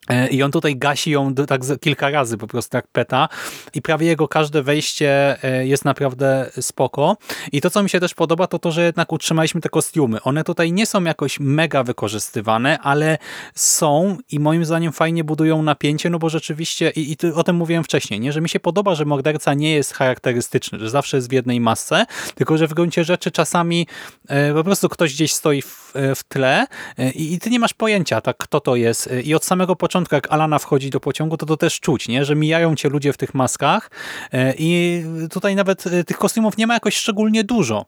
E, I on tutaj gasi ją tak kilka razy po prostu jak peta i prawie jego każde wejście e, jest naprawdę spoko. I to, co mi się też podoba, to to, że jednak utrzymaliśmy te kostiumy. One tutaj nie są jakoś mega wykorzystywane, ale są i moim zdaniem fajnie budują napięcie, no bo rzeczywiście, i, i o tym mówiłem wcześniej, nie? że mi się podoba, że morderca nie jest charakterystyczny, że zawsze jest w jednej masce, tylko że w gruncie rzeczy czasami e, po prostu ktoś gdzieś stoi w, w tle i, i ty nie masz pojęcia, tak, kto to jest. I od samego początku jak Alana wchodzi do pociągu, to to też czuć, nie? że mijają cię ludzie w tych maskach e, i tutaj nawet e, tych kostiumów nie ma jakoś szczególnie dużo.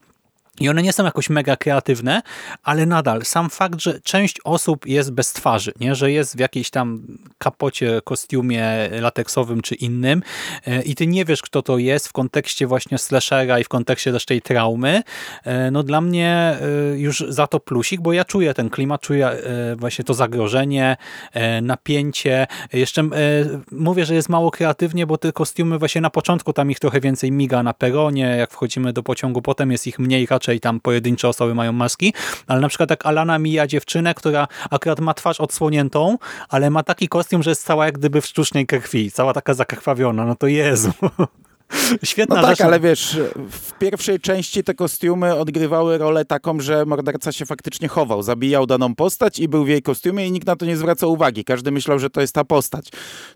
I one nie są jakoś mega kreatywne, ale nadal sam fakt, że część osób jest bez twarzy, nie? że jest w jakiejś tam kapocie, kostiumie lateksowym czy innym e, i ty nie wiesz, kto to jest w kontekście właśnie slashera i w kontekście też tej traumy, e, no dla mnie e, już za to plusik, bo ja czuję ten klimat, czuję właśnie to zagrożenie, napięcie. Jeszcze mówię, że jest mało kreatywnie, bo te kostiumy właśnie na początku tam ich trochę więcej miga na peronie, jak wchodzimy do pociągu, potem jest ich mniej raczej raczej tam pojedyncze osoby mają maski, ale na przykład jak Alana mija dziewczynę, która akurat ma twarz odsłoniętą, ale ma taki kostium, że jest cała jak gdyby w sztucznej krwi, cała taka zakrwawiona, no to Jezu. <laughs> <laughs> Świetna no tak, rzecz. ale wiesz, w pierwszej części te kostiumy odgrywały rolę taką, że morderca się faktycznie chował, zabijał daną postać i był w jej kostiumie i nikt na to nie zwracał uwagi. Każdy myślał, że to jest ta postać.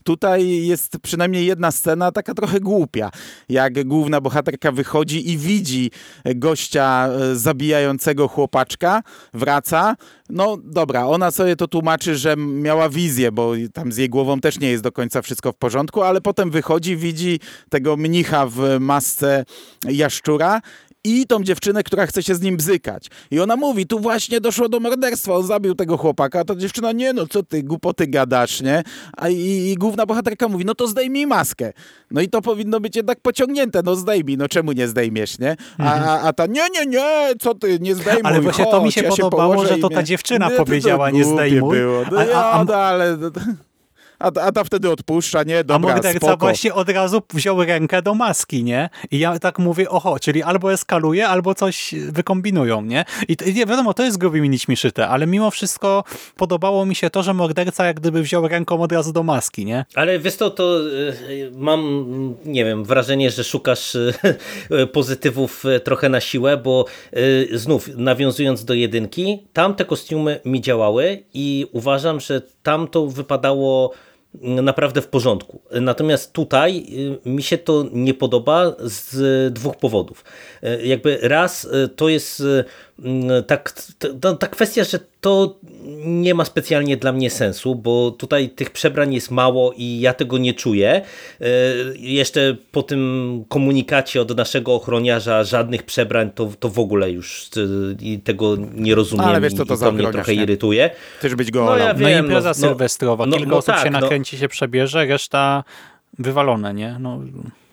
Tutaj jest przynajmniej jedna scena taka trochę głupia, jak główna bohaterka wychodzi i widzi gościa e, zabijającego chłopaczka, wraca, no dobra, ona sobie to tłumaczy, że miała wizję, bo tam z jej głową też nie jest do końca wszystko w porządku, ale potem wychodzi, widzi tego mnicha w masce jaszczura i tą dziewczynę, która chce się z nim bzykać. I ona mówi, tu właśnie doszło do morderstwa, on zabił tego chłopaka, a ta dziewczyna, nie no, co ty, głupoty gadasz, nie? A i, i główna bohaterka mówi, no to zdejmij maskę. No i to powinno być jednak pociągnięte, no zdejmij, no czemu nie zdejmiesz, nie? A, mhm. a, a ta, nie, nie, nie, co ty, nie zdejmuj, Ale właśnie chodź, to mi się ja podobało, się że to ta dziewczyna nie, powiedziała, to nie zdejmuj. Było. No, a, a, a, no, ale a, a ta wtedy odpuszcza, nie? Dobra, A morderca spoko. właśnie od razu wziął rękę do maski, nie? I ja tak mówię, oho, czyli albo eskaluje, albo coś wykombinują, nie? I, i wiadomo, to jest grubymi nićmi szyte, ale mimo wszystko podobało mi się to, że morderca jak gdyby wziął ręką od razu do maski, nie? Ale wiesz to, to y, mam, nie wiem, wrażenie, że szukasz y, <laughs> pozytywów y, trochę na siłę, bo znów nawiązując do jedynki, tam te kostiumy mi działały i uważam, że tam to wypadało naprawdę w porządku. Natomiast tutaj y, mi się to nie podoba z dwóch powodów. Y, jakby raz y, to jest tak, ta, ta kwestia, że to nie ma specjalnie dla mnie sensu, bo tutaj tych przebrań jest mało i ja tego nie czuję. Jeszcze po tym komunikacie od naszego ochroniarza żadnych przebrań, to, to w ogóle już tego nie rozumiem Ale wiesz, co to, i to mnie trochę nie? irytuje. Chcesz być go no, ja wiem, no impreza no, sylwestrowa, no, kilka no, osób tak, się no. nakręci, się przebierze, reszta wywalone, nie? No.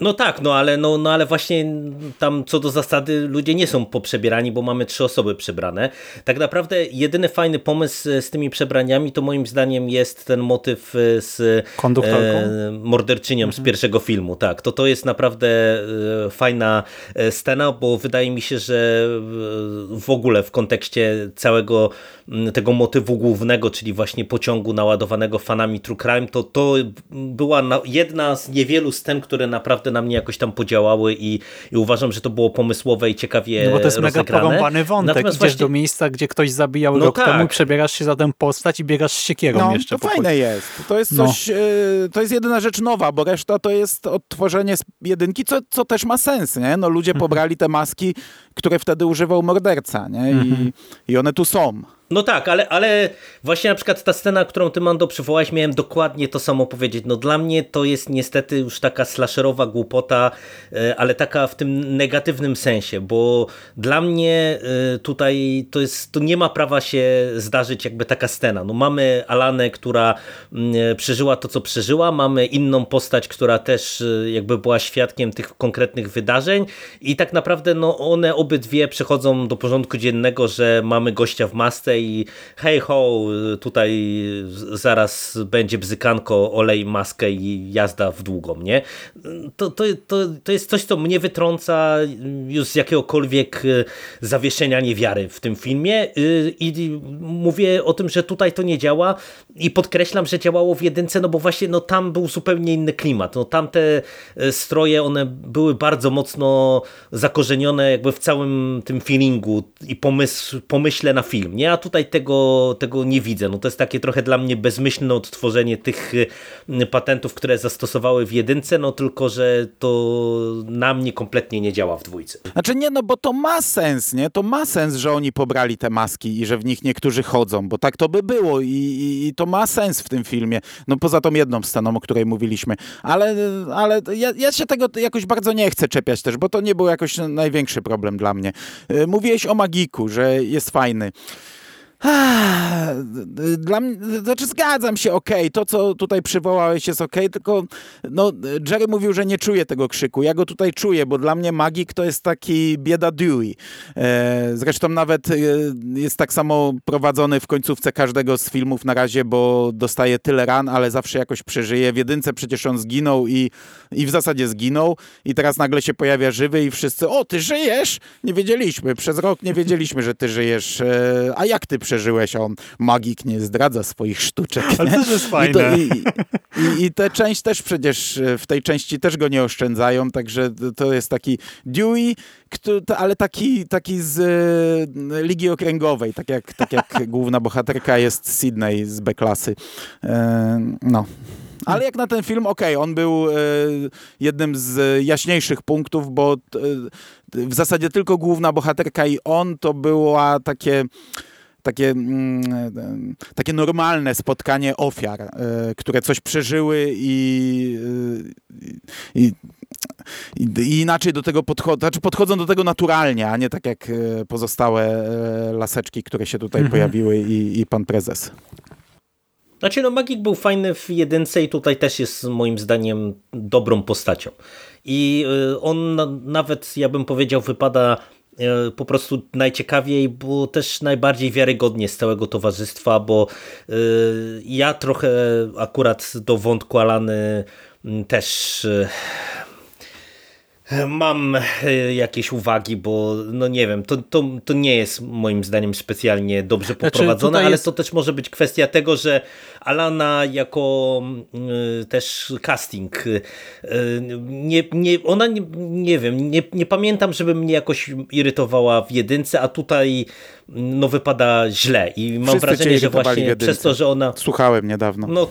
No tak, no ale, no, no ale właśnie tam co do zasady ludzie nie są poprzebierani, bo mamy trzy osoby przebrane. Tak naprawdę jedyny fajny pomysł z tymi przebraniami to moim zdaniem jest ten motyw z e, morderczynią mhm. z pierwszego filmu. Tak, to to jest naprawdę e, fajna e, scena, bo wydaje mi się, że w ogóle w kontekście całego tego motywu głównego, czyli właśnie pociągu naładowanego fanami True Crime, to to była jedna z niewielu scen, które naprawdę na mnie jakoś tam podziałały i, i uważam, że to było pomysłowe i ciekawie No bo to jest rozegrane. mega porąbany wątek. Natomiast Idziesz właśnie... do miejsca, gdzie ktoś zabijał no rok tak. temu, przebierasz się za tę postać i biegasz z siekierą no, jeszcze. to fajne jest. To jest no. coś, no. to jest jedyna rzecz nowa, bo reszta to jest odtworzenie jedynki, co, co też ma sens, nie? No ludzie mhm. pobrali te maski, które wtedy używał morderca, nie? I, mhm. i one tu są. No tak, ale, ale właśnie na przykład ta scena, którą ty Mando przywołałeś, miałem dokładnie to samo powiedzieć. No dla mnie to jest niestety już taka slasherowa głupota, e, ale taka w tym negatywnym sensie, bo dla mnie e, tutaj to jest, to nie ma prawa się zdarzyć jakby taka scena. No mamy Alanę, która mm, e, przeżyła to, co przeżyła, mamy inną postać, która też jakby była świadkiem tych konkretnych wydarzeń i tak naprawdę no one obydwie przechodzą do porządku dziennego, że mamy gościa w masce i hej ho, tutaj zaraz będzie bzykanko, olej maskę i jazda w długą, nie? To, to, to, to jest coś, co mnie wytrąca już z jakiegokolwiek e, zawieszenia niewiary w tym filmie e, i mówię o tym, że tutaj to nie działa i podkreślam, że działało w jedynce, no bo właśnie no, tam był zupełnie inny klimat. No, tamte e, stroje, one były bardzo mocno zakorzenione jakby w całym tym feelingu i pomysł, pomyśle na film, nie? A tu tutaj tego, tego nie widzę. No to jest takie trochę dla mnie bezmyślne odtworzenie tych y, patentów, które zastosowały w jedynce, no tylko, że to na mnie kompletnie nie działa w dwójce. Znaczy nie, no bo to ma sens, nie? To ma sens, że oni pobrali te maski i że w nich niektórzy chodzą, bo tak to by było i, i, i to ma sens w tym filmie. No poza tą jedną sceną, o której mówiliśmy. Ale, ale ja, ja się tego jakoś bardzo nie chcę czepiać też, bo to nie był jakoś największy problem dla mnie. Y, mówiłeś o Magiku, że jest fajny. Dla mnie, znaczy zgadzam się, okej, okay. to co tutaj przywołałeś jest okej, okay, tylko no, Jerry mówił, że nie czuje tego krzyku. Ja go tutaj czuję, bo dla mnie magik to jest taki bieda Dewey. E, zresztą nawet e, jest tak samo prowadzony w końcówce każdego z filmów na razie, bo dostaje tyle ran, ale zawsze jakoś przeżyje. W jedynce przecież on zginął i, i w zasadzie zginął i teraz nagle się pojawia żywy i wszyscy, o, ty żyjesz? Nie wiedzieliśmy, przez rok nie wiedzieliśmy, że ty żyjesz. E, a jak ty przeżyłeś, on magik nie zdradza swoich sztuczek. <laughs> Ale to jest fajne. I, i, i, I tę część też przecież, w tej części też go nie oszczędzają, także to jest taki Dewey, ale taki, taki z e, Ligi Okręgowej, tak jak, tak jak <laughs> główna bohaterka jest Sydney z B-klasy. E, no. Ale jak na ten film, okej, okay, on był e, jednym z jaśniejszych punktów, bo e, w zasadzie tylko główna bohaterka i on to była takie takie, mm, takie normalne spotkanie ofiar, e, które coś przeżyły i, e, i, i inaczej do tego podchodzą, znaczy podchodzą do tego naturalnie, a nie tak jak e, pozostałe laseczki, które się tutaj mhm. pojawiły i, i pan prezes. Znaczy no Magik był fajny w jedynce i tutaj też jest moim zdaniem dobrą postacią. I on nawet, ja bym powiedział, wypada E, po prostu najciekawiej, bo też najbardziej wiarygodnie z całego towarzystwa, bo e, ja trochę akurat do wątku Alany też e, Mam e, jakieś uwagi, bo no nie wiem, to, to, to nie jest moim zdaniem specjalnie dobrze znaczy, poprowadzone, znaczy, ale jest... to też może być kwestia tego, że Alana jako y, też casting, y, nie, nie, ona nie, nie wiem, nie, nie pamiętam, żeby mnie jakoś irytowała w jedynce, a tutaj no wypada źle i mam Wszyscy wrażenie, że właśnie przez to, że ona... Słuchałem niedawno. No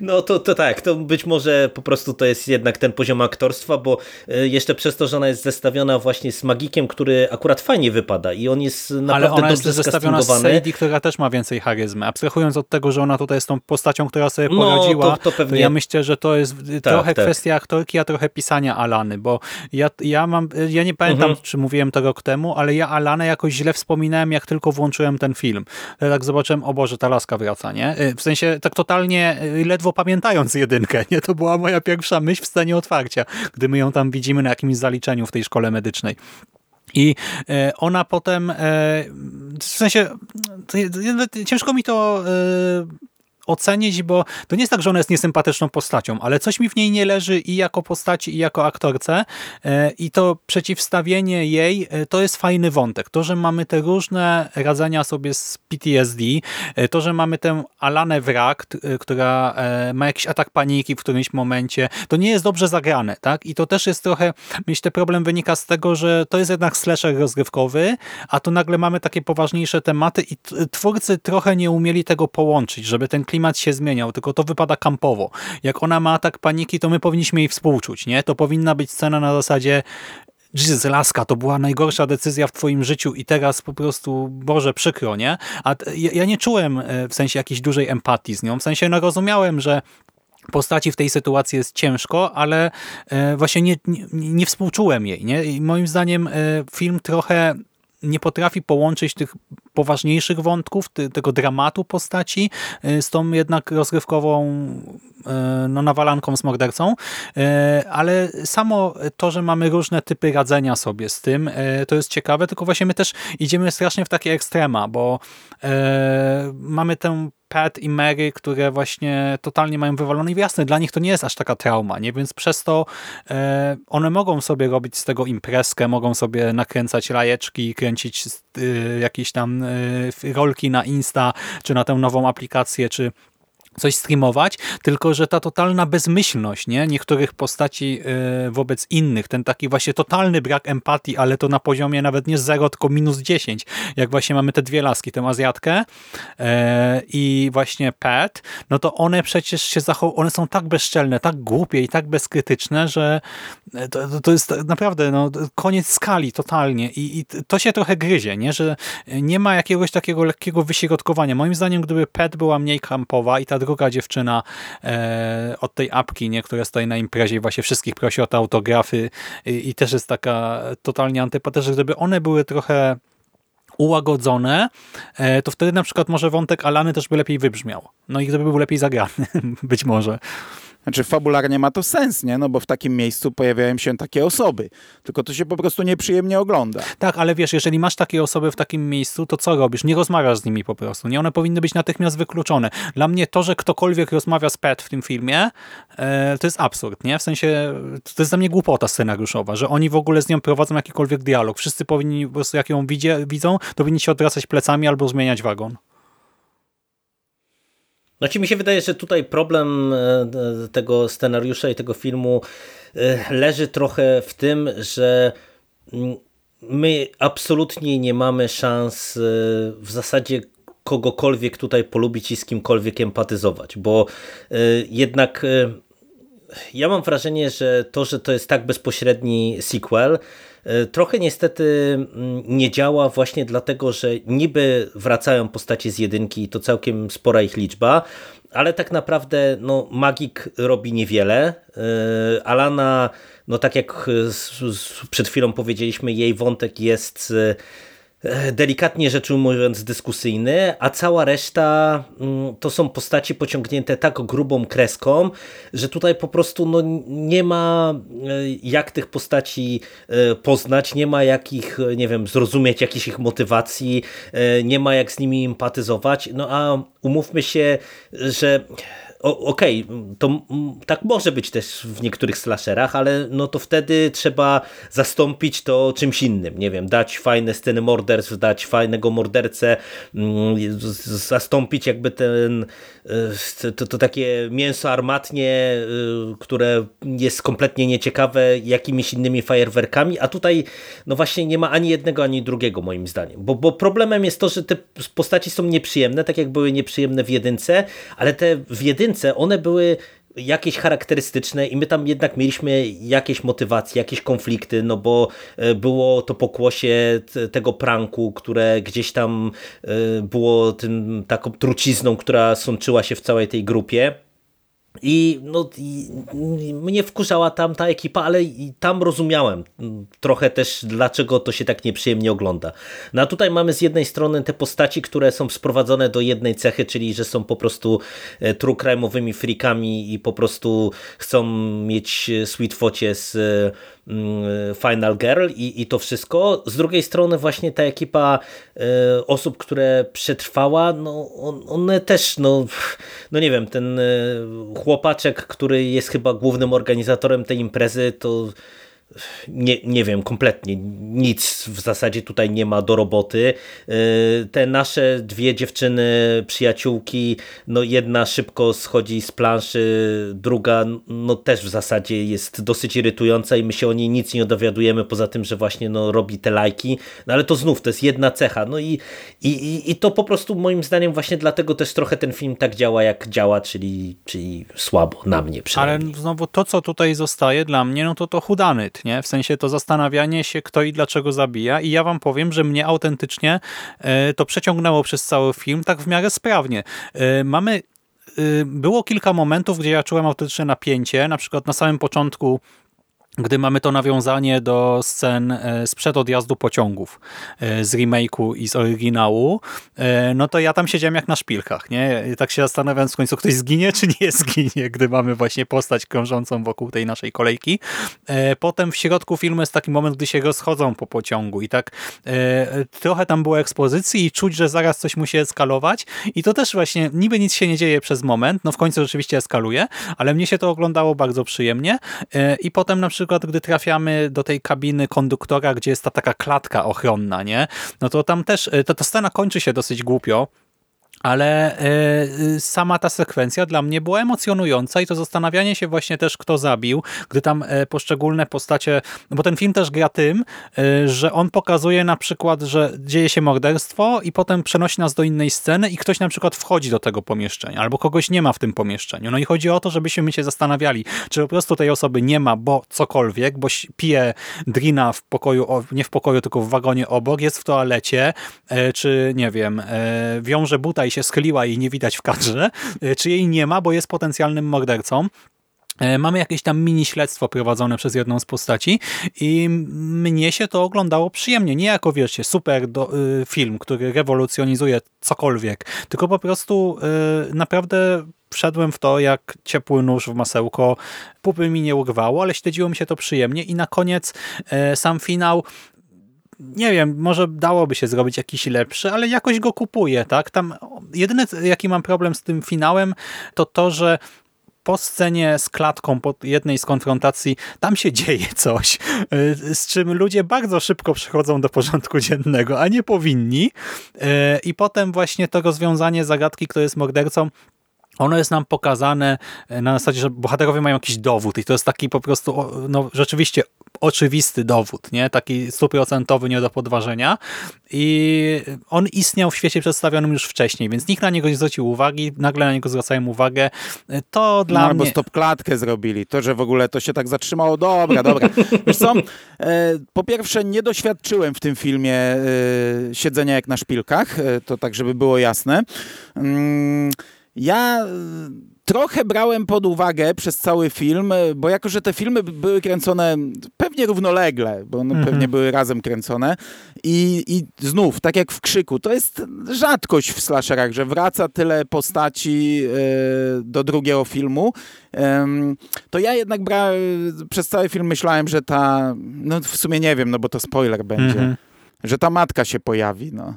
no to, to tak, to być może po prostu to jest jednak ten poziom aktorstwa, bo e, jeszcze przez to, że ona jest zestawiona właśnie z Magikiem, który akurat fajnie wypada i on jest naprawdę Ale ona jest zestawiona z Sadie, która też ma więcej charyzmy. Abstrahując od tego, że ona tutaj jest tą postacią, która sobie no, poradziła, to, to, pewnie... ja myślę, że to jest tak, trochę tak. kwestia aktorki, a trochę pisania Alany, bo ja, ja mam, ja nie pamiętam, mhm. czy mówiłem to rok temu, ale ja Alanę jakoś źle wspominałem, jak tylko włączyłem ten film. Tak zobaczyłem, o Boże, ta laska wraca, nie? E, w sensie tak totalnie, ledwo pamiętając jedynkę, nie? To była moja pierwsza myśl w scenie otwarcia, gdy my ją tam widzimy na jakimś zaliczeniu w tej szkole medycznej. I e, ona potem, e, w sensie, ciężko mi to ocenić, bo to nie jest tak, że ona jest niesympatyczną postacią, ale coś mi w niej nie leży i jako postaci, i jako aktorce e, i to przeciwstawienie jej e, to jest fajny wątek. To, że mamy te różne radzenia sobie z PTSD, e, to, że mamy tę Alanę Wrak, która ma jakiś atak paniki w którymś momencie, to nie jest dobrze zagrane, tak? I to też jest trochę, myślę, problem wynika z tego, że to jest jednak slasher rozgrywkowy, a tu nagle mamy takie poważniejsze tematy i twórcy trochę nie umieli tego połączyć, żeby ten klimat się zmieniał, tylko to wypada kampowo. Jak ona ma atak paniki, to my powinniśmy jej współczuć, nie? To powinna być scena na zasadzie Jesus, laska, to była najgorsza decyzja w twoim życiu i teraz po prostu, Boże, przykro, nie? A ja nie czułem e, w sensie jakiejś dużej empatii z nią, w sensie no rozumiałem, że postaci w tej sytuacji jest ciężko, ale e, właśnie nie, nie, nie współczułem jej. Nie? I moim zdaniem e, film trochę nie potrafi połączyć tych poważniejszych wątków, tego dramatu postaci y, z tą jednak rozgrywkową y, no, nawalanką z mordercą, y, ale samo to, że mamy różne typy radzenia sobie z tym, to jest ciekawe, tylko właśnie my też idziemy strasznie w takie ekstrema, bo mamy tę Pat i Mary, które właśnie totalnie mają wywalone i jasne, dla nich to nie jest aż taka trauma, nie? więc przez to e, one mogą sobie robić z tego imprezkę, mogą sobie nakręcać lajeczki, kręcić e, jakieś tam rolki na Insta, czy na tę nową aplikację, czy coś streamować, tylko że ta totalna bezmyślność nie? niektórych postaci e, wobec innych, ten taki właśnie totalny brak empatii, ale to na poziomie nawet nie 0, tylko minus 10, jak właśnie mamy te dwie laski, tę Azjatkę e, i właśnie Pat, no to one przecież się zachowują, one są tak bezczelne, tak głupie i tak bezkrytyczne, że e, to, to jest naprawdę no, koniec skali totalnie I, i to się trochę gryzie, nie? że nie ma jakiegoś takiego lekkiego wyśrodkowania. Moim zdaniem, gdyby Pat była mniej kampowa i ta druga dziewczyna e, od tej apki, nie, która stoi na imprezie i właśnie wszystkich prosi o te autografy i, i też jest taka totalnie antypatyczna, gdyby one były trochę ułagodzone, e, to wtedy na przykład może wątek Alany też by lepiej wybrzmiał. No i gdyby był lepiej zagrany, <laughs> być może. Znaczy fabularnie ma to sens, nie? No bo w takim miejscu pojawiają się takie osoby. Tylko to się po prostu nieprzyjemnie ogląda. Tak, ale wiesz, jeżeli masz takie osoby w takim miejscu, to co robisz? Nie rozmawiasz z nimi po prostu. Nie, one powinny być natychmiast wykluczone. Dla mnie to, że ktokolwiek rozmawia z Pet w tym filmie, e, to jest absurd, nie? W sensie, to jest dla mnie głupota scenariuszowa, że oni w ogóle z nią prowadzą jakikolwiek dialog. Wszyscy powinni po prostu, jak ją widzie, widzą, to powinni się odwracać plecami albo zmieniać wagon. Znaczy mi się wydaje, że tutaj problem e, tego scenariusza i tego filmu e, leży trochę w tym, że mm, my absolutnie nie mamy szans e, w zasadzie kogokolwiek tutaj polubić i z kimkolwiek empatyzować, bo jednak ja mam wrażenie, że to, że to jest tak bezpośredni sequel, E, trochę niestety mm, nie działa właśnie dlatego, że niby wracają postacie z jedynki, to całkiem spora ich liczba, ale tak naprawdę no, Magik robi niewiele. E, Alana, no tak jak przed chwilą powiedzieliśmy, jej wątek jest e, E, delikatnie rzecz ujmując dyskusyjny, a cała reszta mm, to są postaci pociągnięte tak grubą kreską, że tutaj po prostu no, nie ma e, jak tych postaci e, poznać, nie ma jak ich, nie wiem, zrozumieć jakichś ich motywacji, nie ma jak z nimi empatyzować, no a umówmy się, że okej, okay, to tak może być też w niektórych slasherach, ale no to wtedy trzeba zastąpić to czymś innym, nie wiem, dać fajne sceny morderstw, dać fajnego mordercę, mm, zastąpić jakby ten e, to, to takie mięso armatnie, e, które jest kompletnie nieciekawe jakimiś innymi fajerwerkami, a tutaj no właśnie nie ma ani jednego, ani drugiego moim zdaniem, bo, bo problemem jest to, że te postaci są nieprzyjemne, tak jak były nieprzyjemne w jedynce, ale te w jedynce one były jakieś charakterystyczne i my tam jednak mieliśmy jakieś motywacje, jakieś konflikty, no bo e, było to pokłosie tego pranku, które gdzieś tam e, było tym, taką trucizną, która sączyła się w całej tej grupie. I, no, i, i mnie wkurzała tam ta ekipa, ale i tam rozumiałem trochę też, dlaczego to się tak nieprzyjemnie ogląda. No a tutaj mamy z jednej strony te postaci, które są sprowadzone do jednej cechy, czyli że są po prostu e, true crime'owymi i po prostu chcą mieć sweet focie z Mm, Final Girl i, i to wszystko. Z drugiej strony właśnie ta ekipa e, osób, które przetrwała, no one też, no, no nie wiem, ten e, chłopaczek, który jest chyba głównym organizatorem tej imprezy, to nie, nie wiem, kompletnie nic w zasadzie tutaj nie ma do roboty. Y, te nasze dwie dziewczyny, przyjaciółki, no jedna szybko schodzi z planszy, druga no też w zasadzie jest dosyć irytująca i my się o niej nic nie dowiadujemy poza tym, że właśnie no robi te lajki, no ale to znów, to jest jedna cecha, no i, i, i to po prostu moim zdaniem właśnie dlatego też trochę ten film tak działa jak działa, czyli, czyli słabo na mnie przynajmniej. Ale znowu to, co tutaj zostaje dla mnie, no to to nie? W sensie to zastanawianie się, kto i dlaczego zabija i ja wam powiem, że mnie autentycznie e, to przeciągnęło przez cały film tak w miarę sprawnie. E, mamy e, było kilka momentów, gdzie ja czułem autentyczne napięcie, na przykład na samym początku gdy mamy to nawiązanie do scen e, sprzed odjazdu pociągów e, z remake'u i z oryginału, e, no to ja tam siedziałem jak na szpilkach, nie? I tak się zastanawiam w końcu ktoś zginie, czy nie zginie, gdy mamy właśnie postać krążącą wokół tej naszej kolejki. Potem w środku filmu jest taki moment, gdy się rozchodzą po pociągu i tak trochę tam było ekspozycji i czuć, że zaraz coś musi eskalować i to też właśnie niby nic się nie dzieje przez moment, no w końcu rzeczywiście eskaluje, ale mnie się to oglądało bardzo przyjemnie i potem na przykład przykład, gdy trafiamy do tej kabiny konduktora, gdzie jest ta taka klatka ochronna, nie? No to tam też, e, to ta scena kończy się dosyć głupio, ale y, sama ta sekwencja dla mnie była emocjonująca i to zastanawianie się właśnie też, kto zabił, gdy tam y, poszczególne postacie, bo ten film też gra tym, y, że on pokazuje na przykład, że dzieje się morderstwo i potem przenosi nas do innej sceny i ktoś na przykład wchodzi do tego pomieszczenia, albo kogoś nie ma w tym pomieszczeniu. No i chodzi o to, żebyśmy się zastanawiali, czy po prostu tej osoby nie ma, bo cokolwiek, bo pije drina w pokoju, nie w pokoju, tylko w wagonie obok, jest w toalecie, czy nie wiem, wiąże buta i się schyliła i nie widać w kadrze, e, czy jej nie ma, bo jest potencjalnym mordercą. E, mamy jakieś tam mini śledztwo prowadzone przez jedną z postaci i mnie się to oglądało przyjemnie. Nie jako, wiecie, super do, y, film, który rewolucjonizuje cokolwiek, tylko po prostu y, naprawdę wszedłem w to jak ciepły nóż w masełko. Pupy mi nie urwało, ale śledziło mi się to przyjemnie i na koniec y, sam finał nie wiem, może dałoby się zrobić jakiś lepszy, ale jakoś go kupuję, tak? Tam jedyny, jaki mam problem z tym finałem, to to, że po scenie z klatką, po jednej z konfrontacji, tam się <laughs> dzieje coś, y, z czym ludzie bardzo szybko przychodzą do porządku dziennego, a nie powinni. Y, I potem właśnie to rozwiązanie zagadki, kto jest mordercą, ono jest nam pokazane y, na zasadzie, że bohaterowie mają jakiś dowód i to jest taki po prostu no, rzeczywiście oczywisty dowód, nie? taki stuprocentowy, nie do podważenia i on istniał w świecie przedstawionym już wcześniej, więc nikt na niego nie zwrócił uwagi, nagle na niego zwracają uwagę. To dla no, mnie... albo stop klatkę zrobili, to, że w ogóle to się tak zatrzymało, dobra, dobra. <laughs> Wiesz co, e, po pierwsze nie doświadczyłem w tym filmie e, siedzenia jak na szpilkach, e, to tak, żeby było jasne. Ja trochę brałem pod uwagę przez cały film, bo jako, że te filmy były kręcone pewnie równolegle, bo one mhm. pewnie były razem kręcone i, i znów, tak jak w Krzyku, to jest rzadkość w slasherach, że wraca tyle postaci e, do drugiego filmu, to ja jednak brałem, przez cały film myślałem, że ta, no w sumie nie wiem, no bo to spoiler będzie, mhm. że ta matka się pojawi, no.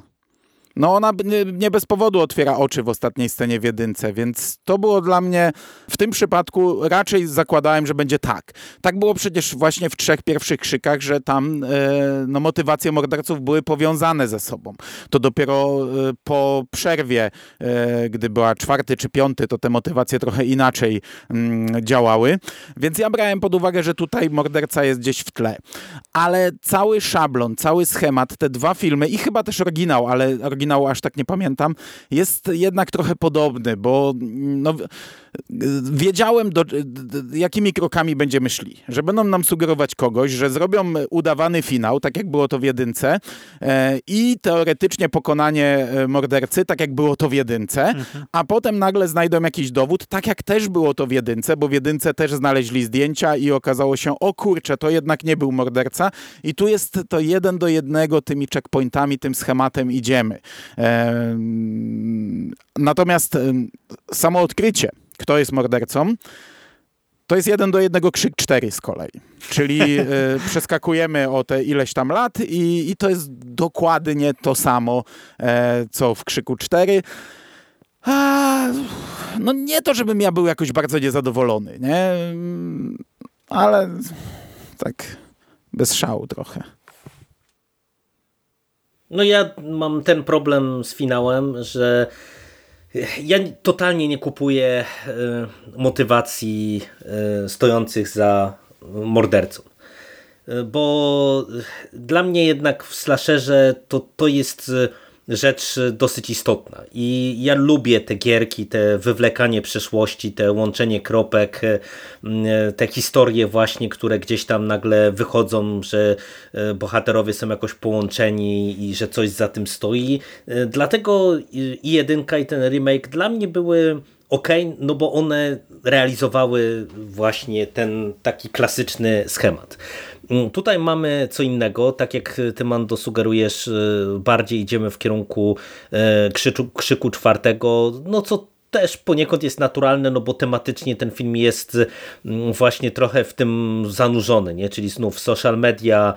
No ona nie, nie, bez powodu otwiera oczy w ostatniej scenie w jedynce, więc to było dla mnie w tym przypadku raczej zakładałem, że będzie tak. Tak było przecież właśnie w trzech pierwszych krzykach, że tam e, no, motywacje morderców były powiązane ze sobą. To dopiero e, po przerwie, e, gdy była czwarty czy piąty, to te motywacje trochę inaczej mm, działały. Więc ja brałem pod uwagę, że tutaj morderca jest gdzieś w tle. Ale cały szablon, cały schemat, te dwa filmy i chyba też oryginał, ale oryginał oryginału aż tak nie pamiętam, jest jednak trochę podobny, bo no, wiedziałem, do, jakimi krokami będziemy szli. Że będą nam sugerować kogoś, że zrobią udawany finał, tak jak było to w jedynce e, i teoretycznie pokonanie e, mordercy, tak jak było to w jedynce, mhm. a potem nagle znajdą jakiś dowód, tak jak też było to w jedynce, bo w jedynce też znaleźli zdjęcia i okazało się, o kurczę, to jednak nie był morderca i tu jest to jeden do jednego tymi checkpointami, tym schematem idziemy. E, natomiast samo odkrycie, kto jest mordercą, to jest jeden do jednego krzyk 4 z kolei. Czyli y, <laughs> przeskakujemy o te ileś tam lat i, i to jest dokładnie to samo, e, co w krzyku 4. A, no nie to, żebym ja był jakoś bardzo niezadowolony, nie? Ale tak bez szału trochę. No ja mam ten problem z finałem, że ja totalnie nie kupuję e, motywacji e, stojących za mordercą. E, bo dla mnie jednak w slasherze to, to jest rzecz dosyć istotna. I ja lubię te gierki, te wywlekanie przeszłości, te łączenie kropek, te historie właśnie, które gdzieś tam nagle wychodzą, że bohaterowie są jakoś połączeni i że coś za tym stoi. Dlatego i jedynka i ten remake dla mnie były ok, no bo one realizowały właśnie ten taki klasyczny schemat. Mm, tutaj mamy co innego, tak jak ty Mando sugerujesz, y, bardziej idziemy w kierunku y, krzyku, krzyku czwartego, no co też poniekąd jest naturalne, no bo tematycznie ten film jest mm, właśnie trochę w tym zanurzony, nie? czyli znów social media,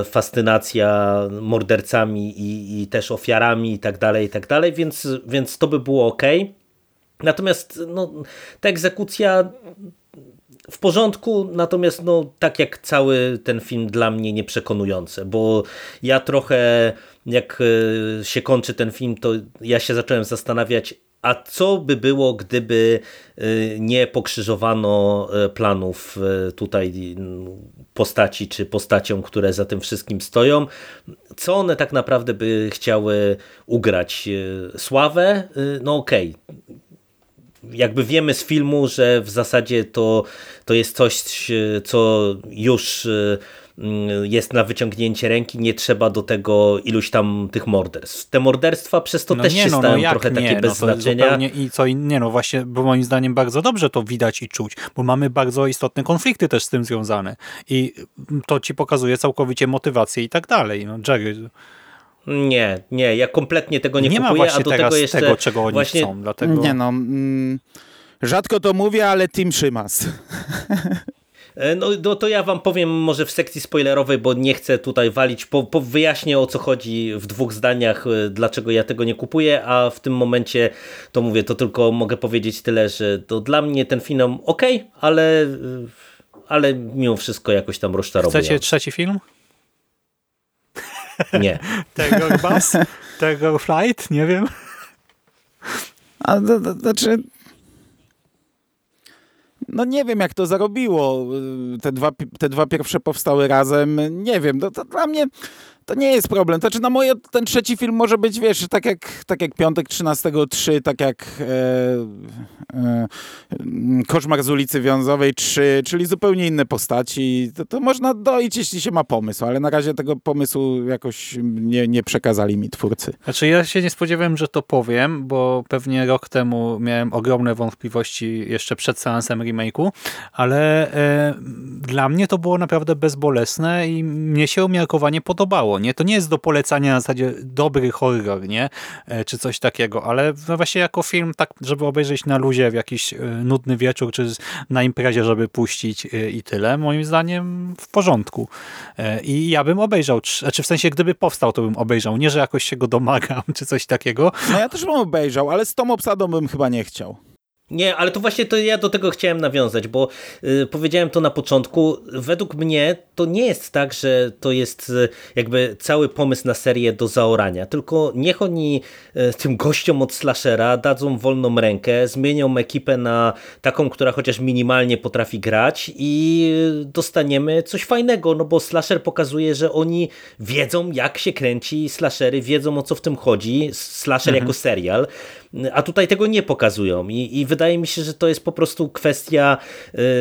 y, fascynacja mordercami i, i też ofiarami i tak dalej, i tak dalej, więc, więc to by było ok. Natomiast no, ta egzekucja w porządku, natomiast no, tak jak cały ten film dla mnie nieprzekonujący, bo ja trochę jak e, się kończy ten film, to ja się zacząłem zastanawiać, a co by było, gdyby e, nie pokrzyżowano e, planów tutaj postaci czy postaciom, które za tym wszystkim stoją? Co one tak naprawdę by chciały ugrać? Sławę? No okej, okay jakby wiemy z filmu, że w zasadzie to, to jest coś, co już y, mm, jest na wyciągnięcie ręki, nie trzeba do tego iluś tam tych morderstw. Te morderstwa przez to no też nie, się no, stają no trochę nie? takie bez no, znaczenia. I co nie, no właśnie, bo moim zdaniem bardzo dobrze to widać i czuć, bo mamy bardzo istotne konflikty też z tym związane i to ci pokazuje całkowicie motywację i tak dalej. No, Jerry nie, nie, ja kompletnie tego nie, nie kupuję, ma właśnie a do tego jeszcze tego, czego oni właśnie... chcą, dlatego... Nie no, mm, rzadko to mówię, ale Tim Szymas. E, no, no to ja wam powiem może w sekcji spoilerowej, bo nie chcę tutaj walić, po, po wyjaśnię o co chodzi w dwóch zdaniach, e, dlaczego ja tego nie kupuję, a w tym momencie to mówię, to tylko mogę powiedzieć tyle, że to dla mnie ten film ok, ale, e, ale mimo wszystko jakoś tam rozczarowuje. Chcecie trzeci film? Nie. <laughs> Tego Bus? <laughs> Tego Flight? Nie wiem. A to, to, znaczy... No nie wiem, jak to zarobiło. Te dwa, te dwa pierwsze powstały razem. Nie wiem. To, to dla mnie to nie jest problem. Znaczy na moje ten trzeci film może być, wiesz, tak jak, tak jak Piątek 13 3, tak jak e, e, Koszmar z ulicy Wiązowej 3, czyli zupełnie inne postaci. To, to można dojść, jeśli się ma pomysł, ale na razie tego pomysłu jakoś nie, nie przekazali mi twórcy. Znaczy ja się nie spodziewałem, że to powiem, bo pewnie rok temu miałem ogromne wątpliwości jeszcze przed seansem remake'u, ale e, dla mnie to było naprawdę bezbolesne i mnie się umiarkowanie podobało nie? To nie jest do polecania na zasadzie dobry horror, nie? E, czy coś takiego, ale no właśnie jako film tak, żeby obejrzeć na luzie w jakiś e, nudny wieczór, czy na imprezie, żeby puścić e, i tyle, moim zdaniem w porządku. I ja bym obejrzał, znaczy w sensie gdyby powstał, to bym obejrzał. Nie, że jakoś się go domagam, <laughs> czy coś takiego. No ja też bym obejrzał, ale z tą obsadą bym chyba nie chciał. Nie, ale to właśnie to ja do tego chciałem nawiązać, bo y, powiedziałem to na początku. Według mnie to nie jest tak, że to jest y, jakby cały pomysł na serię do zaorania, tylko niech oni y, tym gościom od slashera dadzą wolną rękę, zmienią ekipę na taką, która chociaż minimalnie potrafi grać i dostaniemy coś fajnego, no bo slasher pokazuje, że oni wiedzą jak się kręci slashery, wiedzą o co w tym chodzi, slasher mhm. jako serial, a tutaj tego nie pokazują. I, i wydaje mi się, że to jest po prostu kwestia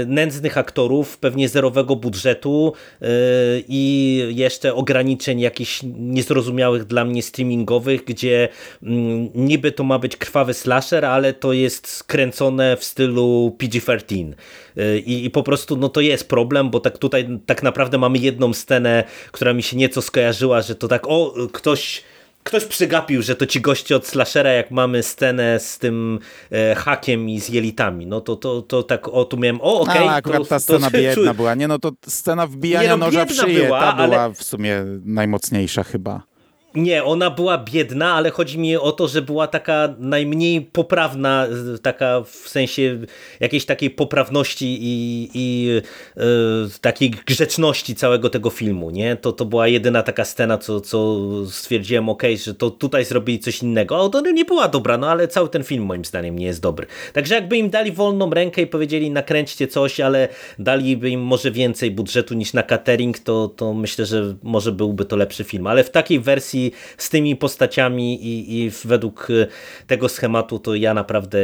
nędznych aktorów, pewnie zerowego budżetu i jeszcze ograniczeń jakichś niezrozumiałych dla mnie streamingowych, gdzie mm, niby to ma być krwawy slasher, ale to jest skręcone w stylu PG-13 I, i po prostu no to jest problem, bo tak tutaj tak naprawdę mamy jedną scenę, która mi się nieco skojarzyła, że to tak o, ktoś ktoś przygapił, że to ci goście od slashera, jak mamy scenę z tym e, hakiem i z jelitami, no to, to, to tak, o tu miałem, o okej. Okay, no, akurat to, ta scena to, biedna była, nie no to scena wbijania nie, no, noża w szyję, była, ta była ale... w sumie najmocniejsza chyba. Nie, ona była biedna, ale chodzi mi o to, że była taka najmniej poprawna, taka w sensie jakiejś takiej poprawności i, i yy, takiej grzeczności całego tego filmu, nie? To, to była jedyna taka scena, co, co stwierdziłem, ok, że to tutaj zrobili coś innego. O, to nie była dobra, no ale cały ten film moim zdaniem nie jest dobry. Także jakby im dali wolną rękę i powiedzieli nakręćcie coś, ale daliby im może więcej budżetu niż na catering, to, to myślę, że może byłby to lepszy film. Ale w takiej wersji z tymi postaciami i, i według y, tego schematu to ja naprawdę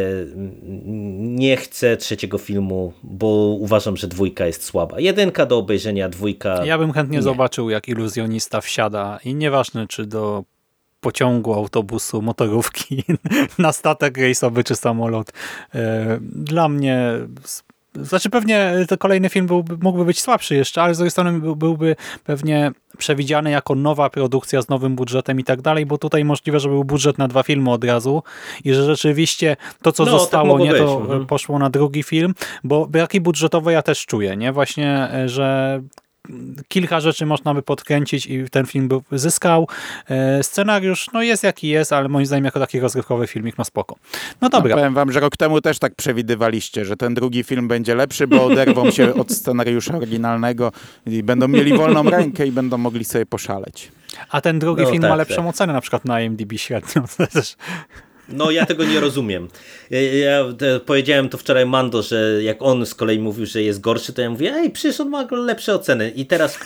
nie chcę trzeciego filmu, bo uważam, że dwójka jest słaba. Jedynka do obejrzenia, dwójka Ja bym chętnie nie. zobaczył, jak iluzjonista wsiada i nieważne, czy do pociągu, autobusu, motorówki, <laughs> na statek rejsowy czy samolot. E, dla mnie znaczy pewnie to kolejny film byłby, mógłby być słabszy jeszcze, ale z drugiej strony byłby pewnie przewidziany jako nowa produkcja z nowym budżetem i tak dalej, bo tutaj możliwe, że był budżet na dwa filmy od razu i że rzeczywiście to, co no, tak zostało, tak nie, to mhm. poszło na drugi film, bo braki budżetowe ja też czuję, nie? Właśnie, e, że kilka rzeczy można by podkręcić i ten film by zyskał. E, scenariusz no jest jaki jest, ale moim zdaniem jako taki rozrywkowy filmik no spoko. No dobra. No, powiem wam, że rok temu też tak przewidywaliście, że ten drugi film będzie lepszy, bo oderwą się <laughs> od scenariusza oryginalnego i będą mieli wolną rękę i będą mogli sobie poszaleć. A ten drugi no, film tak, ma lepszą tak. ocenę na przykład na IMDb średnio. <laughs> No ja tego nie rozumiem. Ja, powiedziałem to wczoraj Mando, że jak on z kolei mówił, że jest gorszy, to ja mówię, ej, przecież on ma lepsze oceny. I teraz y,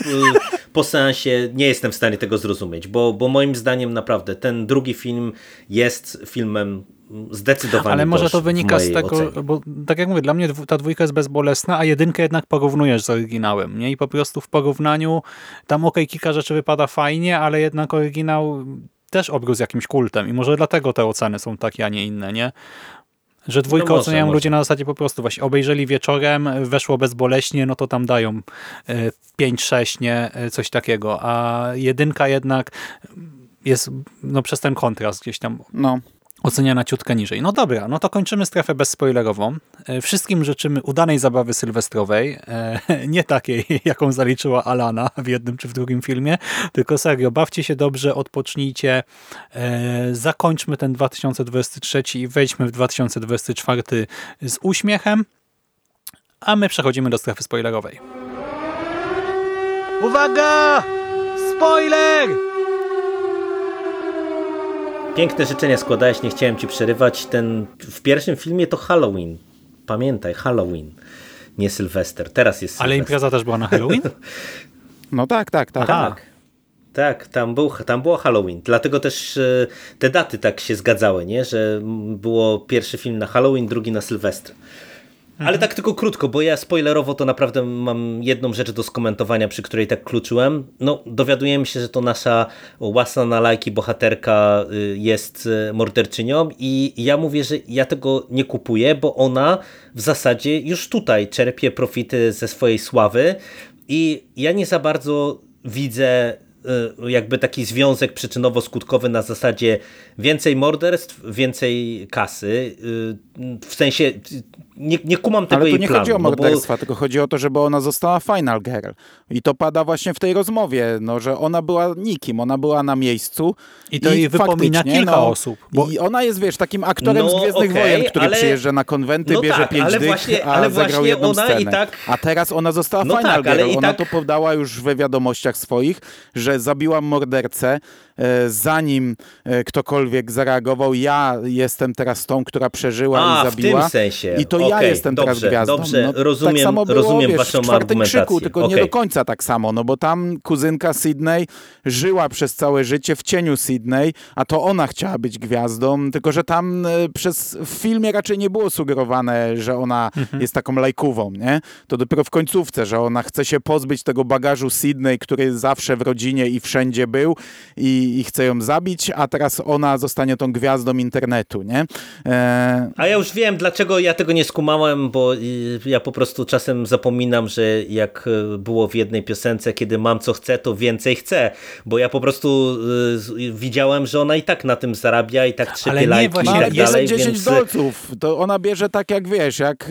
po seansie nie jestem w stanie tego zrozumieć, bo, bo moim zdaniem naprawdę ten drugi film jest filmem zdecydowanie Ale może to wynika z tego, ocenie. bo tak jak mówię, dla mnie ta dwójka jest bezbolesna, a jedynkę jednak porównujesz z oryginałem, nie? I po prostu w porównaniu tam okej, okay, kilka rzeczy wypada fajnie, ale jednak oryginał też obrósł jakimś kultem i może dlatego te oceny są takie, a nie inne, nie? Że dwójkę no oceniają może. ludzie na zasadzie po prostu właśnie obejrzeli wieczorem, weszło bezboleśnie, no to tam dają 5-6, e, nie? E, coś takiego. A jedynka jednak jest no, przez ten kontrast gdzieś tam no oceniana ciutkę niżej. No dobra, no to kończymy strefę bezspoilerową. E, wszystkim życzymy udanej zabawy sylwestrowej, e, <laughs> nie takiej, <laughs> jaką zaliczyła Alana w jednym czy w drugim filmie, tylko serio, bawcie się dobrze, odpocznijcie, e, zakończmy ten 2023 i wejdźmy w 2024 z uśmiechem, a my przechodzimy do strefy spoilerowej. Uwaga! Spoiler! Piękne życzenia składałeś, nie chciałem ci przerywać. Ten, w pierwszym filmie to Halloween. Pamiętaj, Halloween, nie Sylwester. Teraz jest Ale impreza też była na Halloween? <laughs> no tak, tak, tak. Tak, tak tam, był, tam było Halloween. Dlatego też e, te daty tak się zgadzały, nie? że było pierwszy film na Halloween, drugi na Sylwester. Ale tak tylko krótko, bo ja spoilerowo to naprawdę mam jedną rzecz do skomentowania, przy której tak kluczyłem. No, dowiadujemy się, że to nasza łasna na lajki bohaterka y, jest y, morderczynią i ja mówię, że ja tego nie kupuję, bo ona w zasadzie już tutaj czerpie profity ze swojej sławy i ja nie za bardzo widzę y, jakby taki związek przyczynowo-skutkowy na zasadzie więcej morderstw, więcej kasy. W sensie nie, nie kumam tego Ale tu nie planu, chodzi o morderstwa, no bo... tylko chodzi o to, żeby ona została final girl. I to pada właśnie w tej rozmowie, no, że ona była nikim, ona była na miejscu. I to i jej wypomina kilka no, osób. Bo... I ona jest, wiesz, takim aktorem no, z Gwiezdnych okay, Wojen, który ale... przyjeżdża na konwenty, no bierze tak, pięć ale dych, właśnie, a ale zagrał jedną ona scenę. I tak... A teraz ona została no final tak, girl. Ona tak... to podała już we wiadomościach swoich, że zabiłam mordercę, e, zanim e, ktokolwiek zareagował. Ja jestem teraz tą, która przeżyła a, i zabiła. w tym sensie. I to okay, ja jestem dobrze, teraz gwiazdą. Dobrze, no, rozumiem, tak samo było, rozumiem wiesz, waszą argumentację. krzyku, tylko okay. nie do końca tak samo, no bo tam kuzynka Sydney żyła przez całe życie w cieniu Sydney, a to ona chciała być gwiazdą, tylko że tam e, przez w filmie raczej nie było sugerowane, że ona mhm. jest taką lajkową, nie? To dopiero w końcówce, że ona chce się pozbyć tego bagażu Sydney, który zawsze w rodzinie i wszędzie był i, i chce ją zabić, a teraz ona zostanie tą gwiazdą internetu, nie? E... A ja już wiem, dlaczego ja tego nie skumałem, bo ja po prostu czasem zapominam, że jak y, było w jednej piosence, kiedy mam co chcę, to więcej chcę, bo ja po prostu y, widziałem, że ona i tak na tym zarabia i tak trzepie lajki i tak dalej. 10 więc... dolców, to ona bierze tak jak wiesz, jak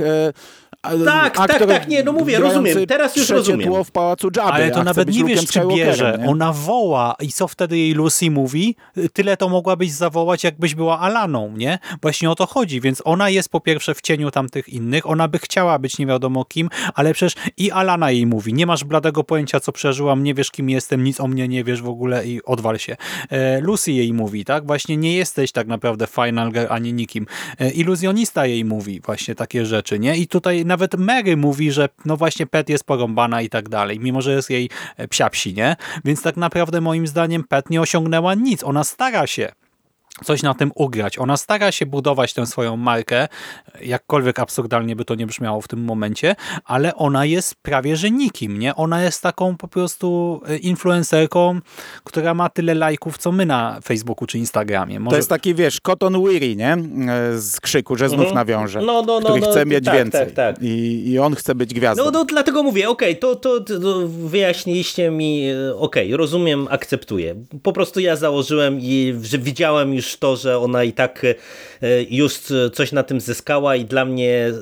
tak, tak, tak, nie, no mówię, rozumiem, teraz już rozumiem. tło w pałacu Jabby, Ale to nawet nie wiesz, czy bierze. Nie? Ona woła i co wtedy jej Lucy mówi? Tyle to mogłabyś zawołać, jakbyś była Alaną, nie? Właśnie o to chodzi, więc ona jest po pierwsze w cieniu tamtych innych, ona by chciała być nie wiadomo kim, ale przecież i Alana jej mówi, nie masz bladego pojęcia, co przeżyłam, nie wiesz, kim jestem, nic o mnie nie wiesz w ogóle i odwal się. E, Lucy jej mówi, tak? Właśnie nie jesteś tak naprawdę Final Girl ani nikim. E, iluzjonista jej mówi właśnie takie rzeczy, nie? I tutaj nawet Mary mówi, że no właśnie Pet jest porąbana i tak dalej, mimo że jest jej e, psiapsi, nie? Więc tak naprawdę moim zdaniem Pet nie osiągnęła nic. Ona stara się coś na tym ugrać. Ona stara się budować tę swoją markę, jakkolwiek absurdalnie by to nie brzmiało w tym momencie, ale ona jest prawie że nikim, nie? Ona jest taką po prostu e, influencerką, która ma tyle lajków, co my na Facebooku czy Instagramie. Może... To jest taki, wiesz, Cotton Weary, nie? E, z krzyku, że znów mhm. nawiąże. No, no, no, który no, chce mieć tak, więcej. Tak, tak. I, I on chce być gwiazdą. No, no dlatego mówię, okej, okay, to, to, to wyjaśniliście mi, e, okej, okay, rozumiem, akceptuję. Po prostu ja założyłem i widziałem już to, że ona i tak e, już coś na tym zyskała i dla mnie e,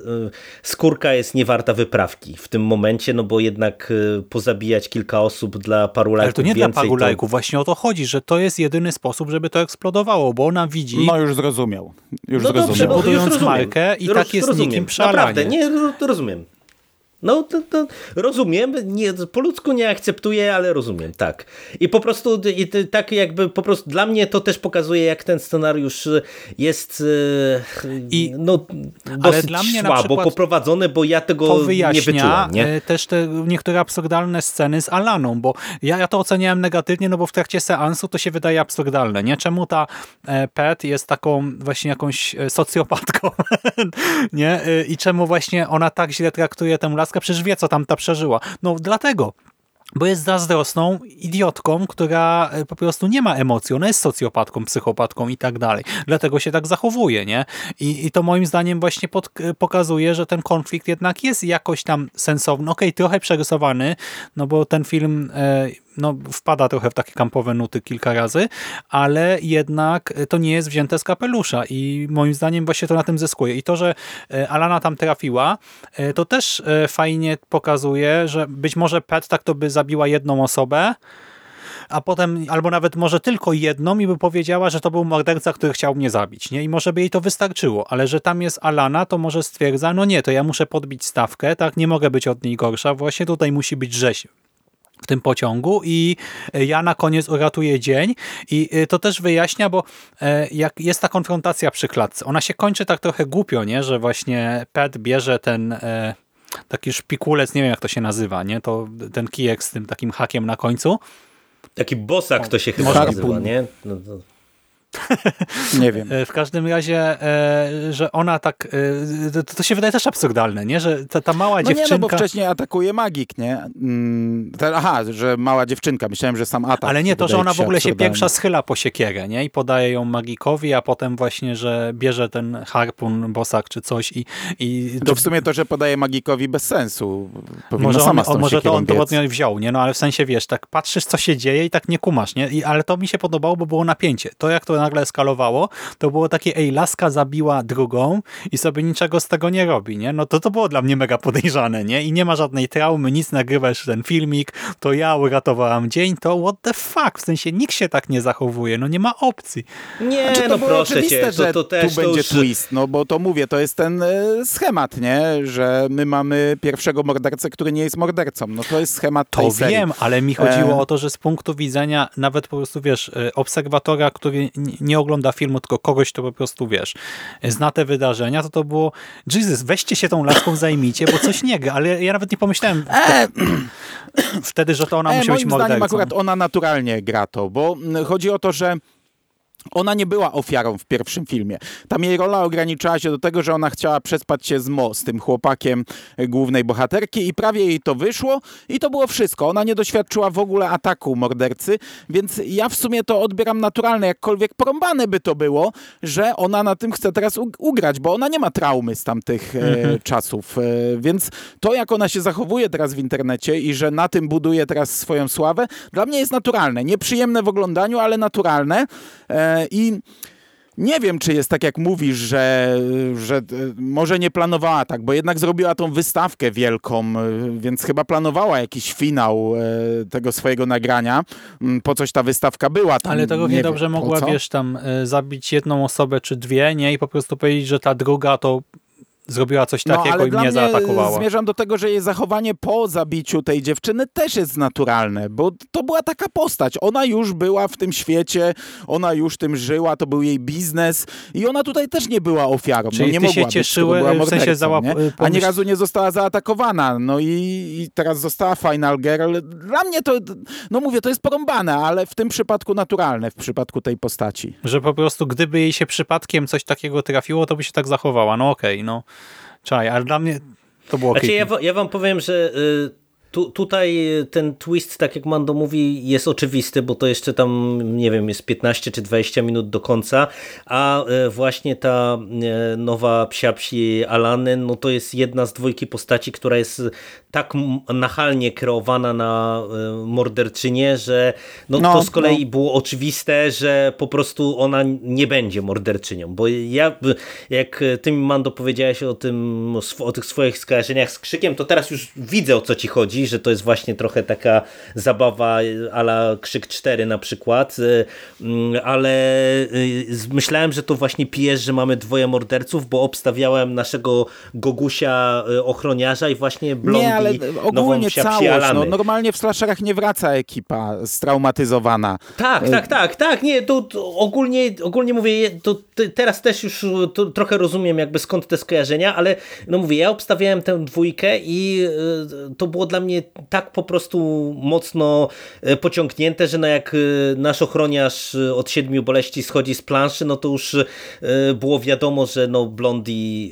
skórka jest niewarta wyprawki w tym momencie, no bo jednak e, pozabijać kilka osób dla paru lajków Ale to nie więcej, dla paru to... lajków, właśnie o to chodzi, że to jest jedyny sposób, żeby to eksplodowało, bo ona widzi... No już zrozumiał. Już no zrozumiał. Dobrze, budując markę i Roz, tak jest rozumiem. nikim przealanie. Naprawdę, nie, rozumiem. No, to, to rozumiem, nie, po ludzku nie akceptuję, ale rozumiem, tak. I po prostu i tak jakby po prostu dla mnie to też pokazuje, jak ten scenariusz jest I, no, dosyć dla mnie słabo poprowadzony, bo ja tego nie wyczułem. Nie? E, też te niektóre absurdalne sceny z Alaną, bo ja, ja to oceniałem negatywnie, no bo w trakcie seansu to się wydaje absurdalne, nie? Czemu ta e, Pet jest taką właśnie jakąś e, socjopatką, <laughs> nie? I czemu właśnie ona tak źle traktuje tę laskę laska przecież wie, co tam ta przeżyła. No dlatego, bo jest zazdrosną idiotką, która e, po prostu nie ma emocji, ona jest socjopatką, psychopatką i tak dalej. Dlatego się tak zachowuje, nie? I, i to moim zdaniem właśnie pod, e, pokazuje, że ten konflikt jednak jest jakoś tam sensowny. Okej, okay, trochę przerysowany, no bo ten film... E, no, wpada trochę w takie kampowe nuty kilka razy, ale jednak to nie jest wzięte z kapelusza i moim zdaniem właśnie to na tym zyskuje. I to, że e, Alana tam trafiła, e, to też e, fajnie pokazuje, że być może Pet tak to by zabiła jedną osobę, a potem, albo nawet może tylko jedną i by powiedziała, że to był morderca, który chciał mnie zabić, nie? I może by jej to wystarczyło, ale że tam jest Alana, to może stwierdza, no nie, to ja muszę podbić stawkę, tak, nie mogę być od niej gorsza, właśnie tutaj musi być rzeź w tym pociągu i e, ja na koniec uratuję dzień i e, to też wyjaśnia, bo e, jak jest ta konfrontacja przy klatce, ona się kończy tak trochę głupio, nie, że właśnie Pet bierze ten taki szpikulec, nie wiem jak to się nazywa, nie, to ten kijek z tym takim hakiem na końcu. Taki bosak to się chyba nazywa, nie? No, to... Nie wiem. <laughs> E, w każdym razie, e, że ona tak, e, to się wydaje też absurdalne, nie? Że ta, ta mała no dziewczynka... Nie, no bo wcześniej atakuje magik, nie? Mm, aha, że mała dziewczynka. Myślałem, że sam atak. Ale nie, to, że ona w ogóle się pierwsza schyla po siekierę, nie? I podaje ją magikowi, a potem właśnie, że bierze ten harpun, bosak czy coś i... i to w sumie to, że podaje magikowi bez sensu. Powinna może on, on może to on to wziął, nie? No ale w sensie, wiesz, tak patrzysz, co się dzieje i tak nie kumasz, nie? I, ale to mi się podobało, bo było napięcie. To, jak to nagle eskalowało, to było takie, ej, laska zabiła drugą i sobie niczego z tego nie robi, nie? No to to było dla mnie mega podejrzane, nie? I nie ma żadnej traumy, nic nagrywasz ten filmik, to ja uratowałam dzień, to what the fuck? W sensie nikt się tak nie zachowuje, no nie ma opcji. Nie, znaczy, to no było proszę cię, że to, to też tu będzie już... twist, no bo to mówię, to jest ten e, schemat, nie? Że my mamy pierwszego mordercę, który nie jest mordercą. No to jest schemat To tej wiem, ale mi chodziło e... o to, że z punktu widzenia nawet po prostu, wiesz, e, obserwatora, który nie ogląda filmu, tylko kogoś, to po prostu, wiesz, zna te wydarzenia, to to było Jesus, weźcie się tą laską, zajmijcie, bo coś nie gra, ale ja nawet nie pomyślałem e, <clears throat> wtedy, że to ona e, musi być mordercą. Moim zdaniem akurat ona naturalnie gra to, bo chodzi o to, że ona nie była ofiarą w pierwszym filmie. Tam jej rola ograniczała się do tego, że ona chciała przespać się z Mo, z tym chłopakiem głównej bohaterki i prawie jej to wyszło i to było wszystko. Ona nie doświadczyła w ogóle ataku mordercy, więc ja w sumie to odbieram naturalne, jakkolwiek porąbane by to było, że ona na tym chce teraz ugrać, bo ona nie ma traumy z tamtych e, mhm. czasów. E, więc to, jak ona się zachowuje teraz w internecie i że na tym buduje teraz swoją sławę, dla mnie jest naturalne. Nieprzyjemne w oglądaniu, ale naturalne. E, i nie wiem, czy jest tak, jak mówisz, że, że e, może nie planowała tak, bo jednak zrobiła tą wystawkę wielką, e, więc chyba planowała jakiś finał e, tego swojego nagrania. Mm, po coś ta wystawka była. Tam, Ale to równie dobrze mogła, wiesz, tam zabić jedną osobę czy dwie, nie? I po prostu powiedzieć, że ta druga to zrobiła coś no, takiego no, i mnie zaatakowała. Zmierzam do tego, że jej zachowanie po zabiciu tej dziewczyny też jest naturalne, bo to była taka postać. Ona już była w tym świecie, ona już tym żyła, to był jej biznes i ona tutaj też nie była ofiarą. No, Czyli no, nie ty się cieszyły, w sensie załap... nie? Ani razu nie została zaatakowana. No i, i, teraz została Final Girl. Dla mnie to, no mówię, to jest porąbane, ale w tym przypadku naturalne, w przypadku tej postaci. Że po prostu gdyby jej się przypadkiem coś takiego trafiło, to by się tak zachowała. No okej, okay, no Czaj, ale dla mnie to było znaczy, ja, ja wam powiem, że y, tu, tutaj ten twist, tak jak Mando mówi, jest oczywisty, bo to jeszcze tam, nie wiem, jest 15 czy 20 minut do końca, a y, właśnie ta y, nowa psiapsi Alany, no to jest jedna z dwójki postaci, która jest tak nachalnie kreowana na morderczynię, że no, no to z kolei no. było oczywiste, że po prostu ona nie będzie morderczynią, bo ja, jak ty mi Mando powiedziałeś o tym, o tych swoich skojarzeniach z krzykiem, to teraz już widzę o co ci chodzi, że to jest właśnie trochę taka zabawa ala Krzyk 4 na przykład, mm, ale myślałem, że to właśnie pijesz, że mamy dwoje morderców, bo obstawiałem naszego Gogusia ochroniarza i właśnie Blondi Nie, ale ogólnie całość. No, normalnie w slasherach nie wraca ekipa straumatyzowana. Tak, tak, tak, tak. Nie, to, to ogólnie, ogólnie mówię, to teraz też już to, trochę rozumiem jakby skąd te skojarzenia, ale no mówię, ja obstawiałem tę dwójkę i y, to było dla mnie tak po prostu mocno e, pociągnięte, że no jak e, nasz ochroniarz e, od siedmiu boleści schodzi z planszy, no to już było wiadomo, że no Blondie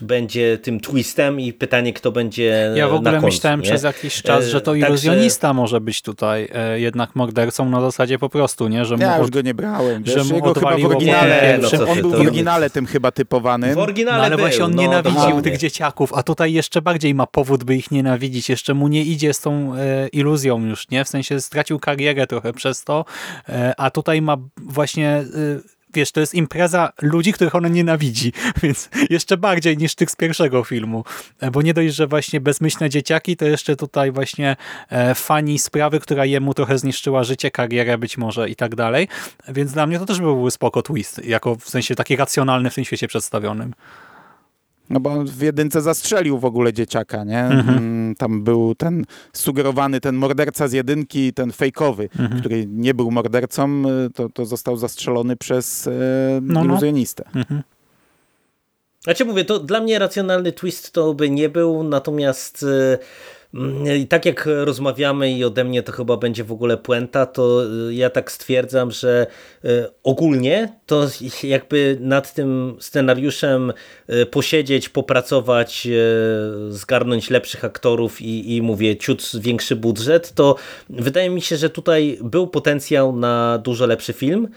będzie tym twistem i pytanie, kto będzie Ja w ogóle końcu, myślałem nie? przez jakiś czas, że to iluzjonista Także... może być tutaj jednak mordercą na zasadzie po prostu, nie? Że ja od... już go nie brałem. Wiesz, że jego chyba w oryginale, nie, no on był w oryginale tym chyba typowanym. W oryginale no, ale był, właśnie on no, nienawidził tych dzieciaków, a tutaj jeszcze bardziej ma powód, by ich nienawidzić. Jeszcze mu nie idzie z tą e, iluzją już, nie? W sensie stracił karierę trochę przez to, e, a tutaj ma właśnie e, wiesz, to jest impreza ludzi, których on nienawidzi, <laughs> więc jeszcze bardziej niż tych z pierwszego filmu, bo nie dość, że właśnie bezmyślne dzieciaki, to jeszcze tutaj właśnie fani sprawy, która jemu trochę zniszczyła życie, karierę być może i tak dalej, więc dla mnie to też był spoko twist, jako w sensie taki racjonalny w tym świecie przedstawionym. No bo on w jedynce zastrzelił w ogóle dzieciaka, nie? Mhm. Mm, tam był ten sugerowany, ten morderca z jedynki, ten fejkowy, mhm. który nie był mordercą, y, to, to został zastrzelony przez e, no, iluzjonistę. No. Mhm. Znaczy mówię, to dla mnie racjonalny twist to by nie był, natomiast... E, i tak jak rozmawiamy i ode mnie to chyba będzie w ogóle puenta, to y, ja tak stwierdzam, że y, ogólnie to jakby nad tym scenariuszem y, posiedzieć, popracować, zgarnąć lepszych aktorów i, i mówię ciut większy budżet, to wydaje mi się, że tutaj był potencjał na dużo lepszy film.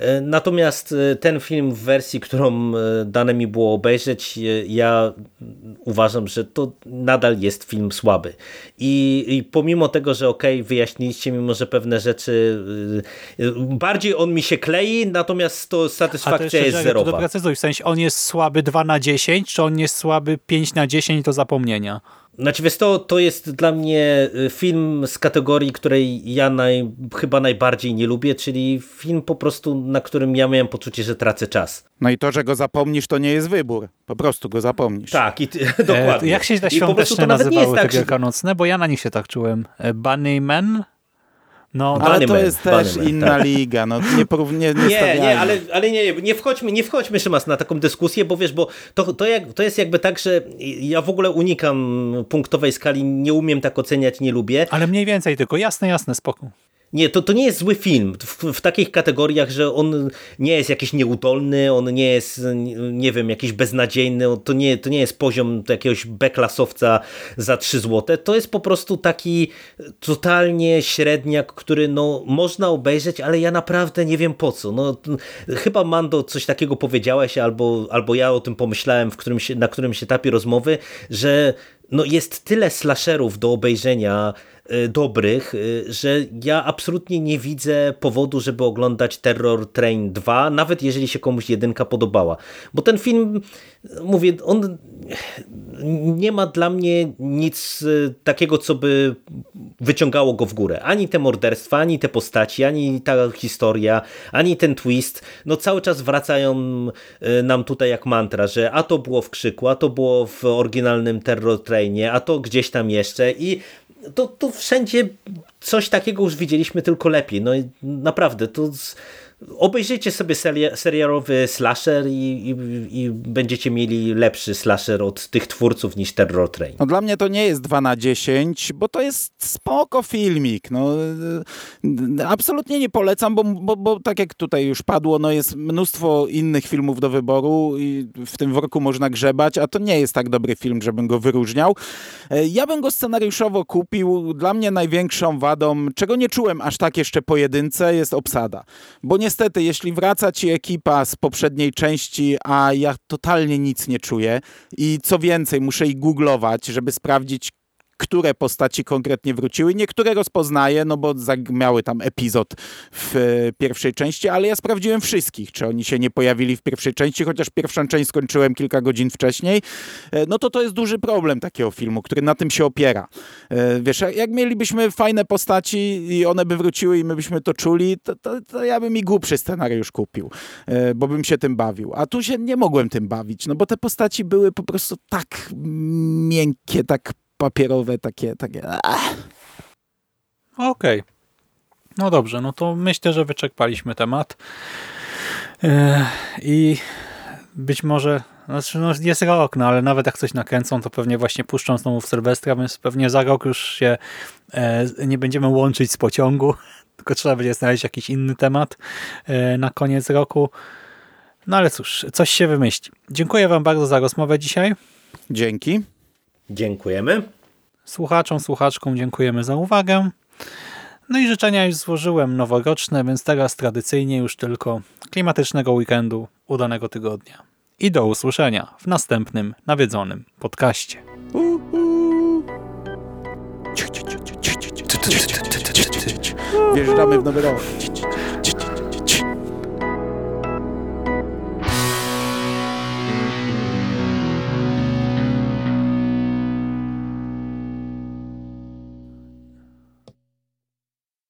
E, natomiast e, ten film w wersji, którą e, dane mi było obejrzeć, ja uważam, że to nadal jest film słaby. I, i pomimo tego, że ok, wyjaśniliście mi może pewne rzeczy, bardziej on mi się klei, natomiast to satysfakcja to jest zerowa. To doprecyzuj, w sensie on jest słaby 2 na 10, czy on jest słaby 5 na 10 do zapomnienia? Znaczy wiesz to, to jest dla mnie y, film z kategorii, której ja naj, chyba najbardziej nie lubię, czyli film po prostu, na którym ja miałem poczucie, że tracę czas. No i to, że go zapomnisz, to nie jest wybór. Po prostu go zapomnisz. Tak, i ty, dokładnie. E, jak się te świąteczne nazywały tak, te wielkanocne? Bo ja na nich się tak czułem. E, Bunnyman? No, ale to jest też inna tak. liga, no nie porównie, nie, nie, nie, ale, ale nie, nie wchodźmy, nie wchodźmy Szymas na taką dyskusję, bo wiesz, bo to, to, jak, to jest jakby tak, że ja w ogóle unikam punktowej skali, nie umiem tak oceniać, nie lubię. Ale mniej więcej tylko, jasne, jasne, spoko. Nie, to, to nie jest zły film w, w, takich kategoriach, że on nie jest jakiś nieudolny, on nie jest, nie wiem, jakiś beznadziejny, to nie, to nie jest poziom jakiegoś beklasowca za 3 złote, to jest po prostu taki totalnie średniak, który no, można obejrzeć, ale ja naprawdę nie wiem po co. No, chyba Mando coś takiego powiedziałeś, albo, albo ja o tym pomyślałem w którymś, na którymś etapie rozmowy, że no jest tyle slasherów do obejrzenia dobrych, y, że ja absolutnie nie widzę powodu, żeby oglądać Terror Train 2, nawet jeżeli się komuś jedynka podobała. Bo ten film, mówię, on nie ma dla mnie nic y, takiego, co by wyciągało go w górę. Ani te morderstwa, ani te postaci, ani ta historia, ani ten twist. No cały czas wracają nam tutaj jak mantra, że a to było w Krzyku, a to było w oryginalnym Terror Trainie, a to gdzieś tam jeszcze i to, to wszędzie coś takiego już widzieliśmy, tylko lepiej. No naprawdę, to Obejrzyjcie sobie serialowy slasher i, i, i, będziecie mieli lepszy slasher od tych twórców niż Terror Train. No dla mnie to nie jest 2 na 10, bo to jest spoko filmik. No, absolutnie nie polecam, bo, bo, bo tak jak tutaj już padło, no jest mnóstwo innych filmów do wyboru i w tym worku można grzebać, a to nie jest tak dobry film, żebym go wyróżniał. E, ja bym go scenariuszowo kupił. Dla mnie największą wadą, czego nie czułem aż tak jeszcze po jedynce, jest obsada. Bo nie niestety, jeśli wraca ci ekipa z poprzedniej części, a ja totalnie nic nie czuję i co więcej, muszę ich googlować, żeby sprawdzić, które postaci konkretnie wróciły. Niektóre rozpoznaję, no bo miały tam epizod w e, pierwszej części, ale ja sprawdziłem wszystkich, czy oni się nie pojawili w pierwszej części, chociaż pierwszą część skończyłem kilka godzin wcześniej. E, no to to jest duży problem takiego filmu, który na tym się opiera. E, wiesz, jak mielibyśmy fajne postaci i one by wróciły i my byśmy to czuli, to, to, to ja bym i głupszy scenariusz kupił, bo bym się tym bawił. A tu się nie mogłem tym bawić, no bo te postaci były po prostu tak miękkie, tak papierowe, takie... takie Okej. Okay. No dobrze, no to myślę, że wyczerpaliśmy temat. Yy, I być może, znaczy no jest rok, no ale nawet jak coś nakręcą, to pewnie właśnie puszczą znowu w Sylwestra, więc pewnie za rok już się e, nie będziemy łączyć z pociągu, <laughs> tylko trzeba będzie znaleźć jakiś inny temat e, na koniec roku. No ale cóż, coś się wymyśli. Dziękuję Wam bardzo za rozmowę dzisiaj. Dzięki. Dziękujemy. Słuchaczom, słuchaczkom dziękujemy za uwagę. No i życzenia już złożyłem noworoczne, więc teraz tradycyjnie już tylko klimatycznego weekendu, udanego tygodnia. I do usłyszenia w następnym nawiedzonym podcaście. Wjeżdżamy w nowy rok.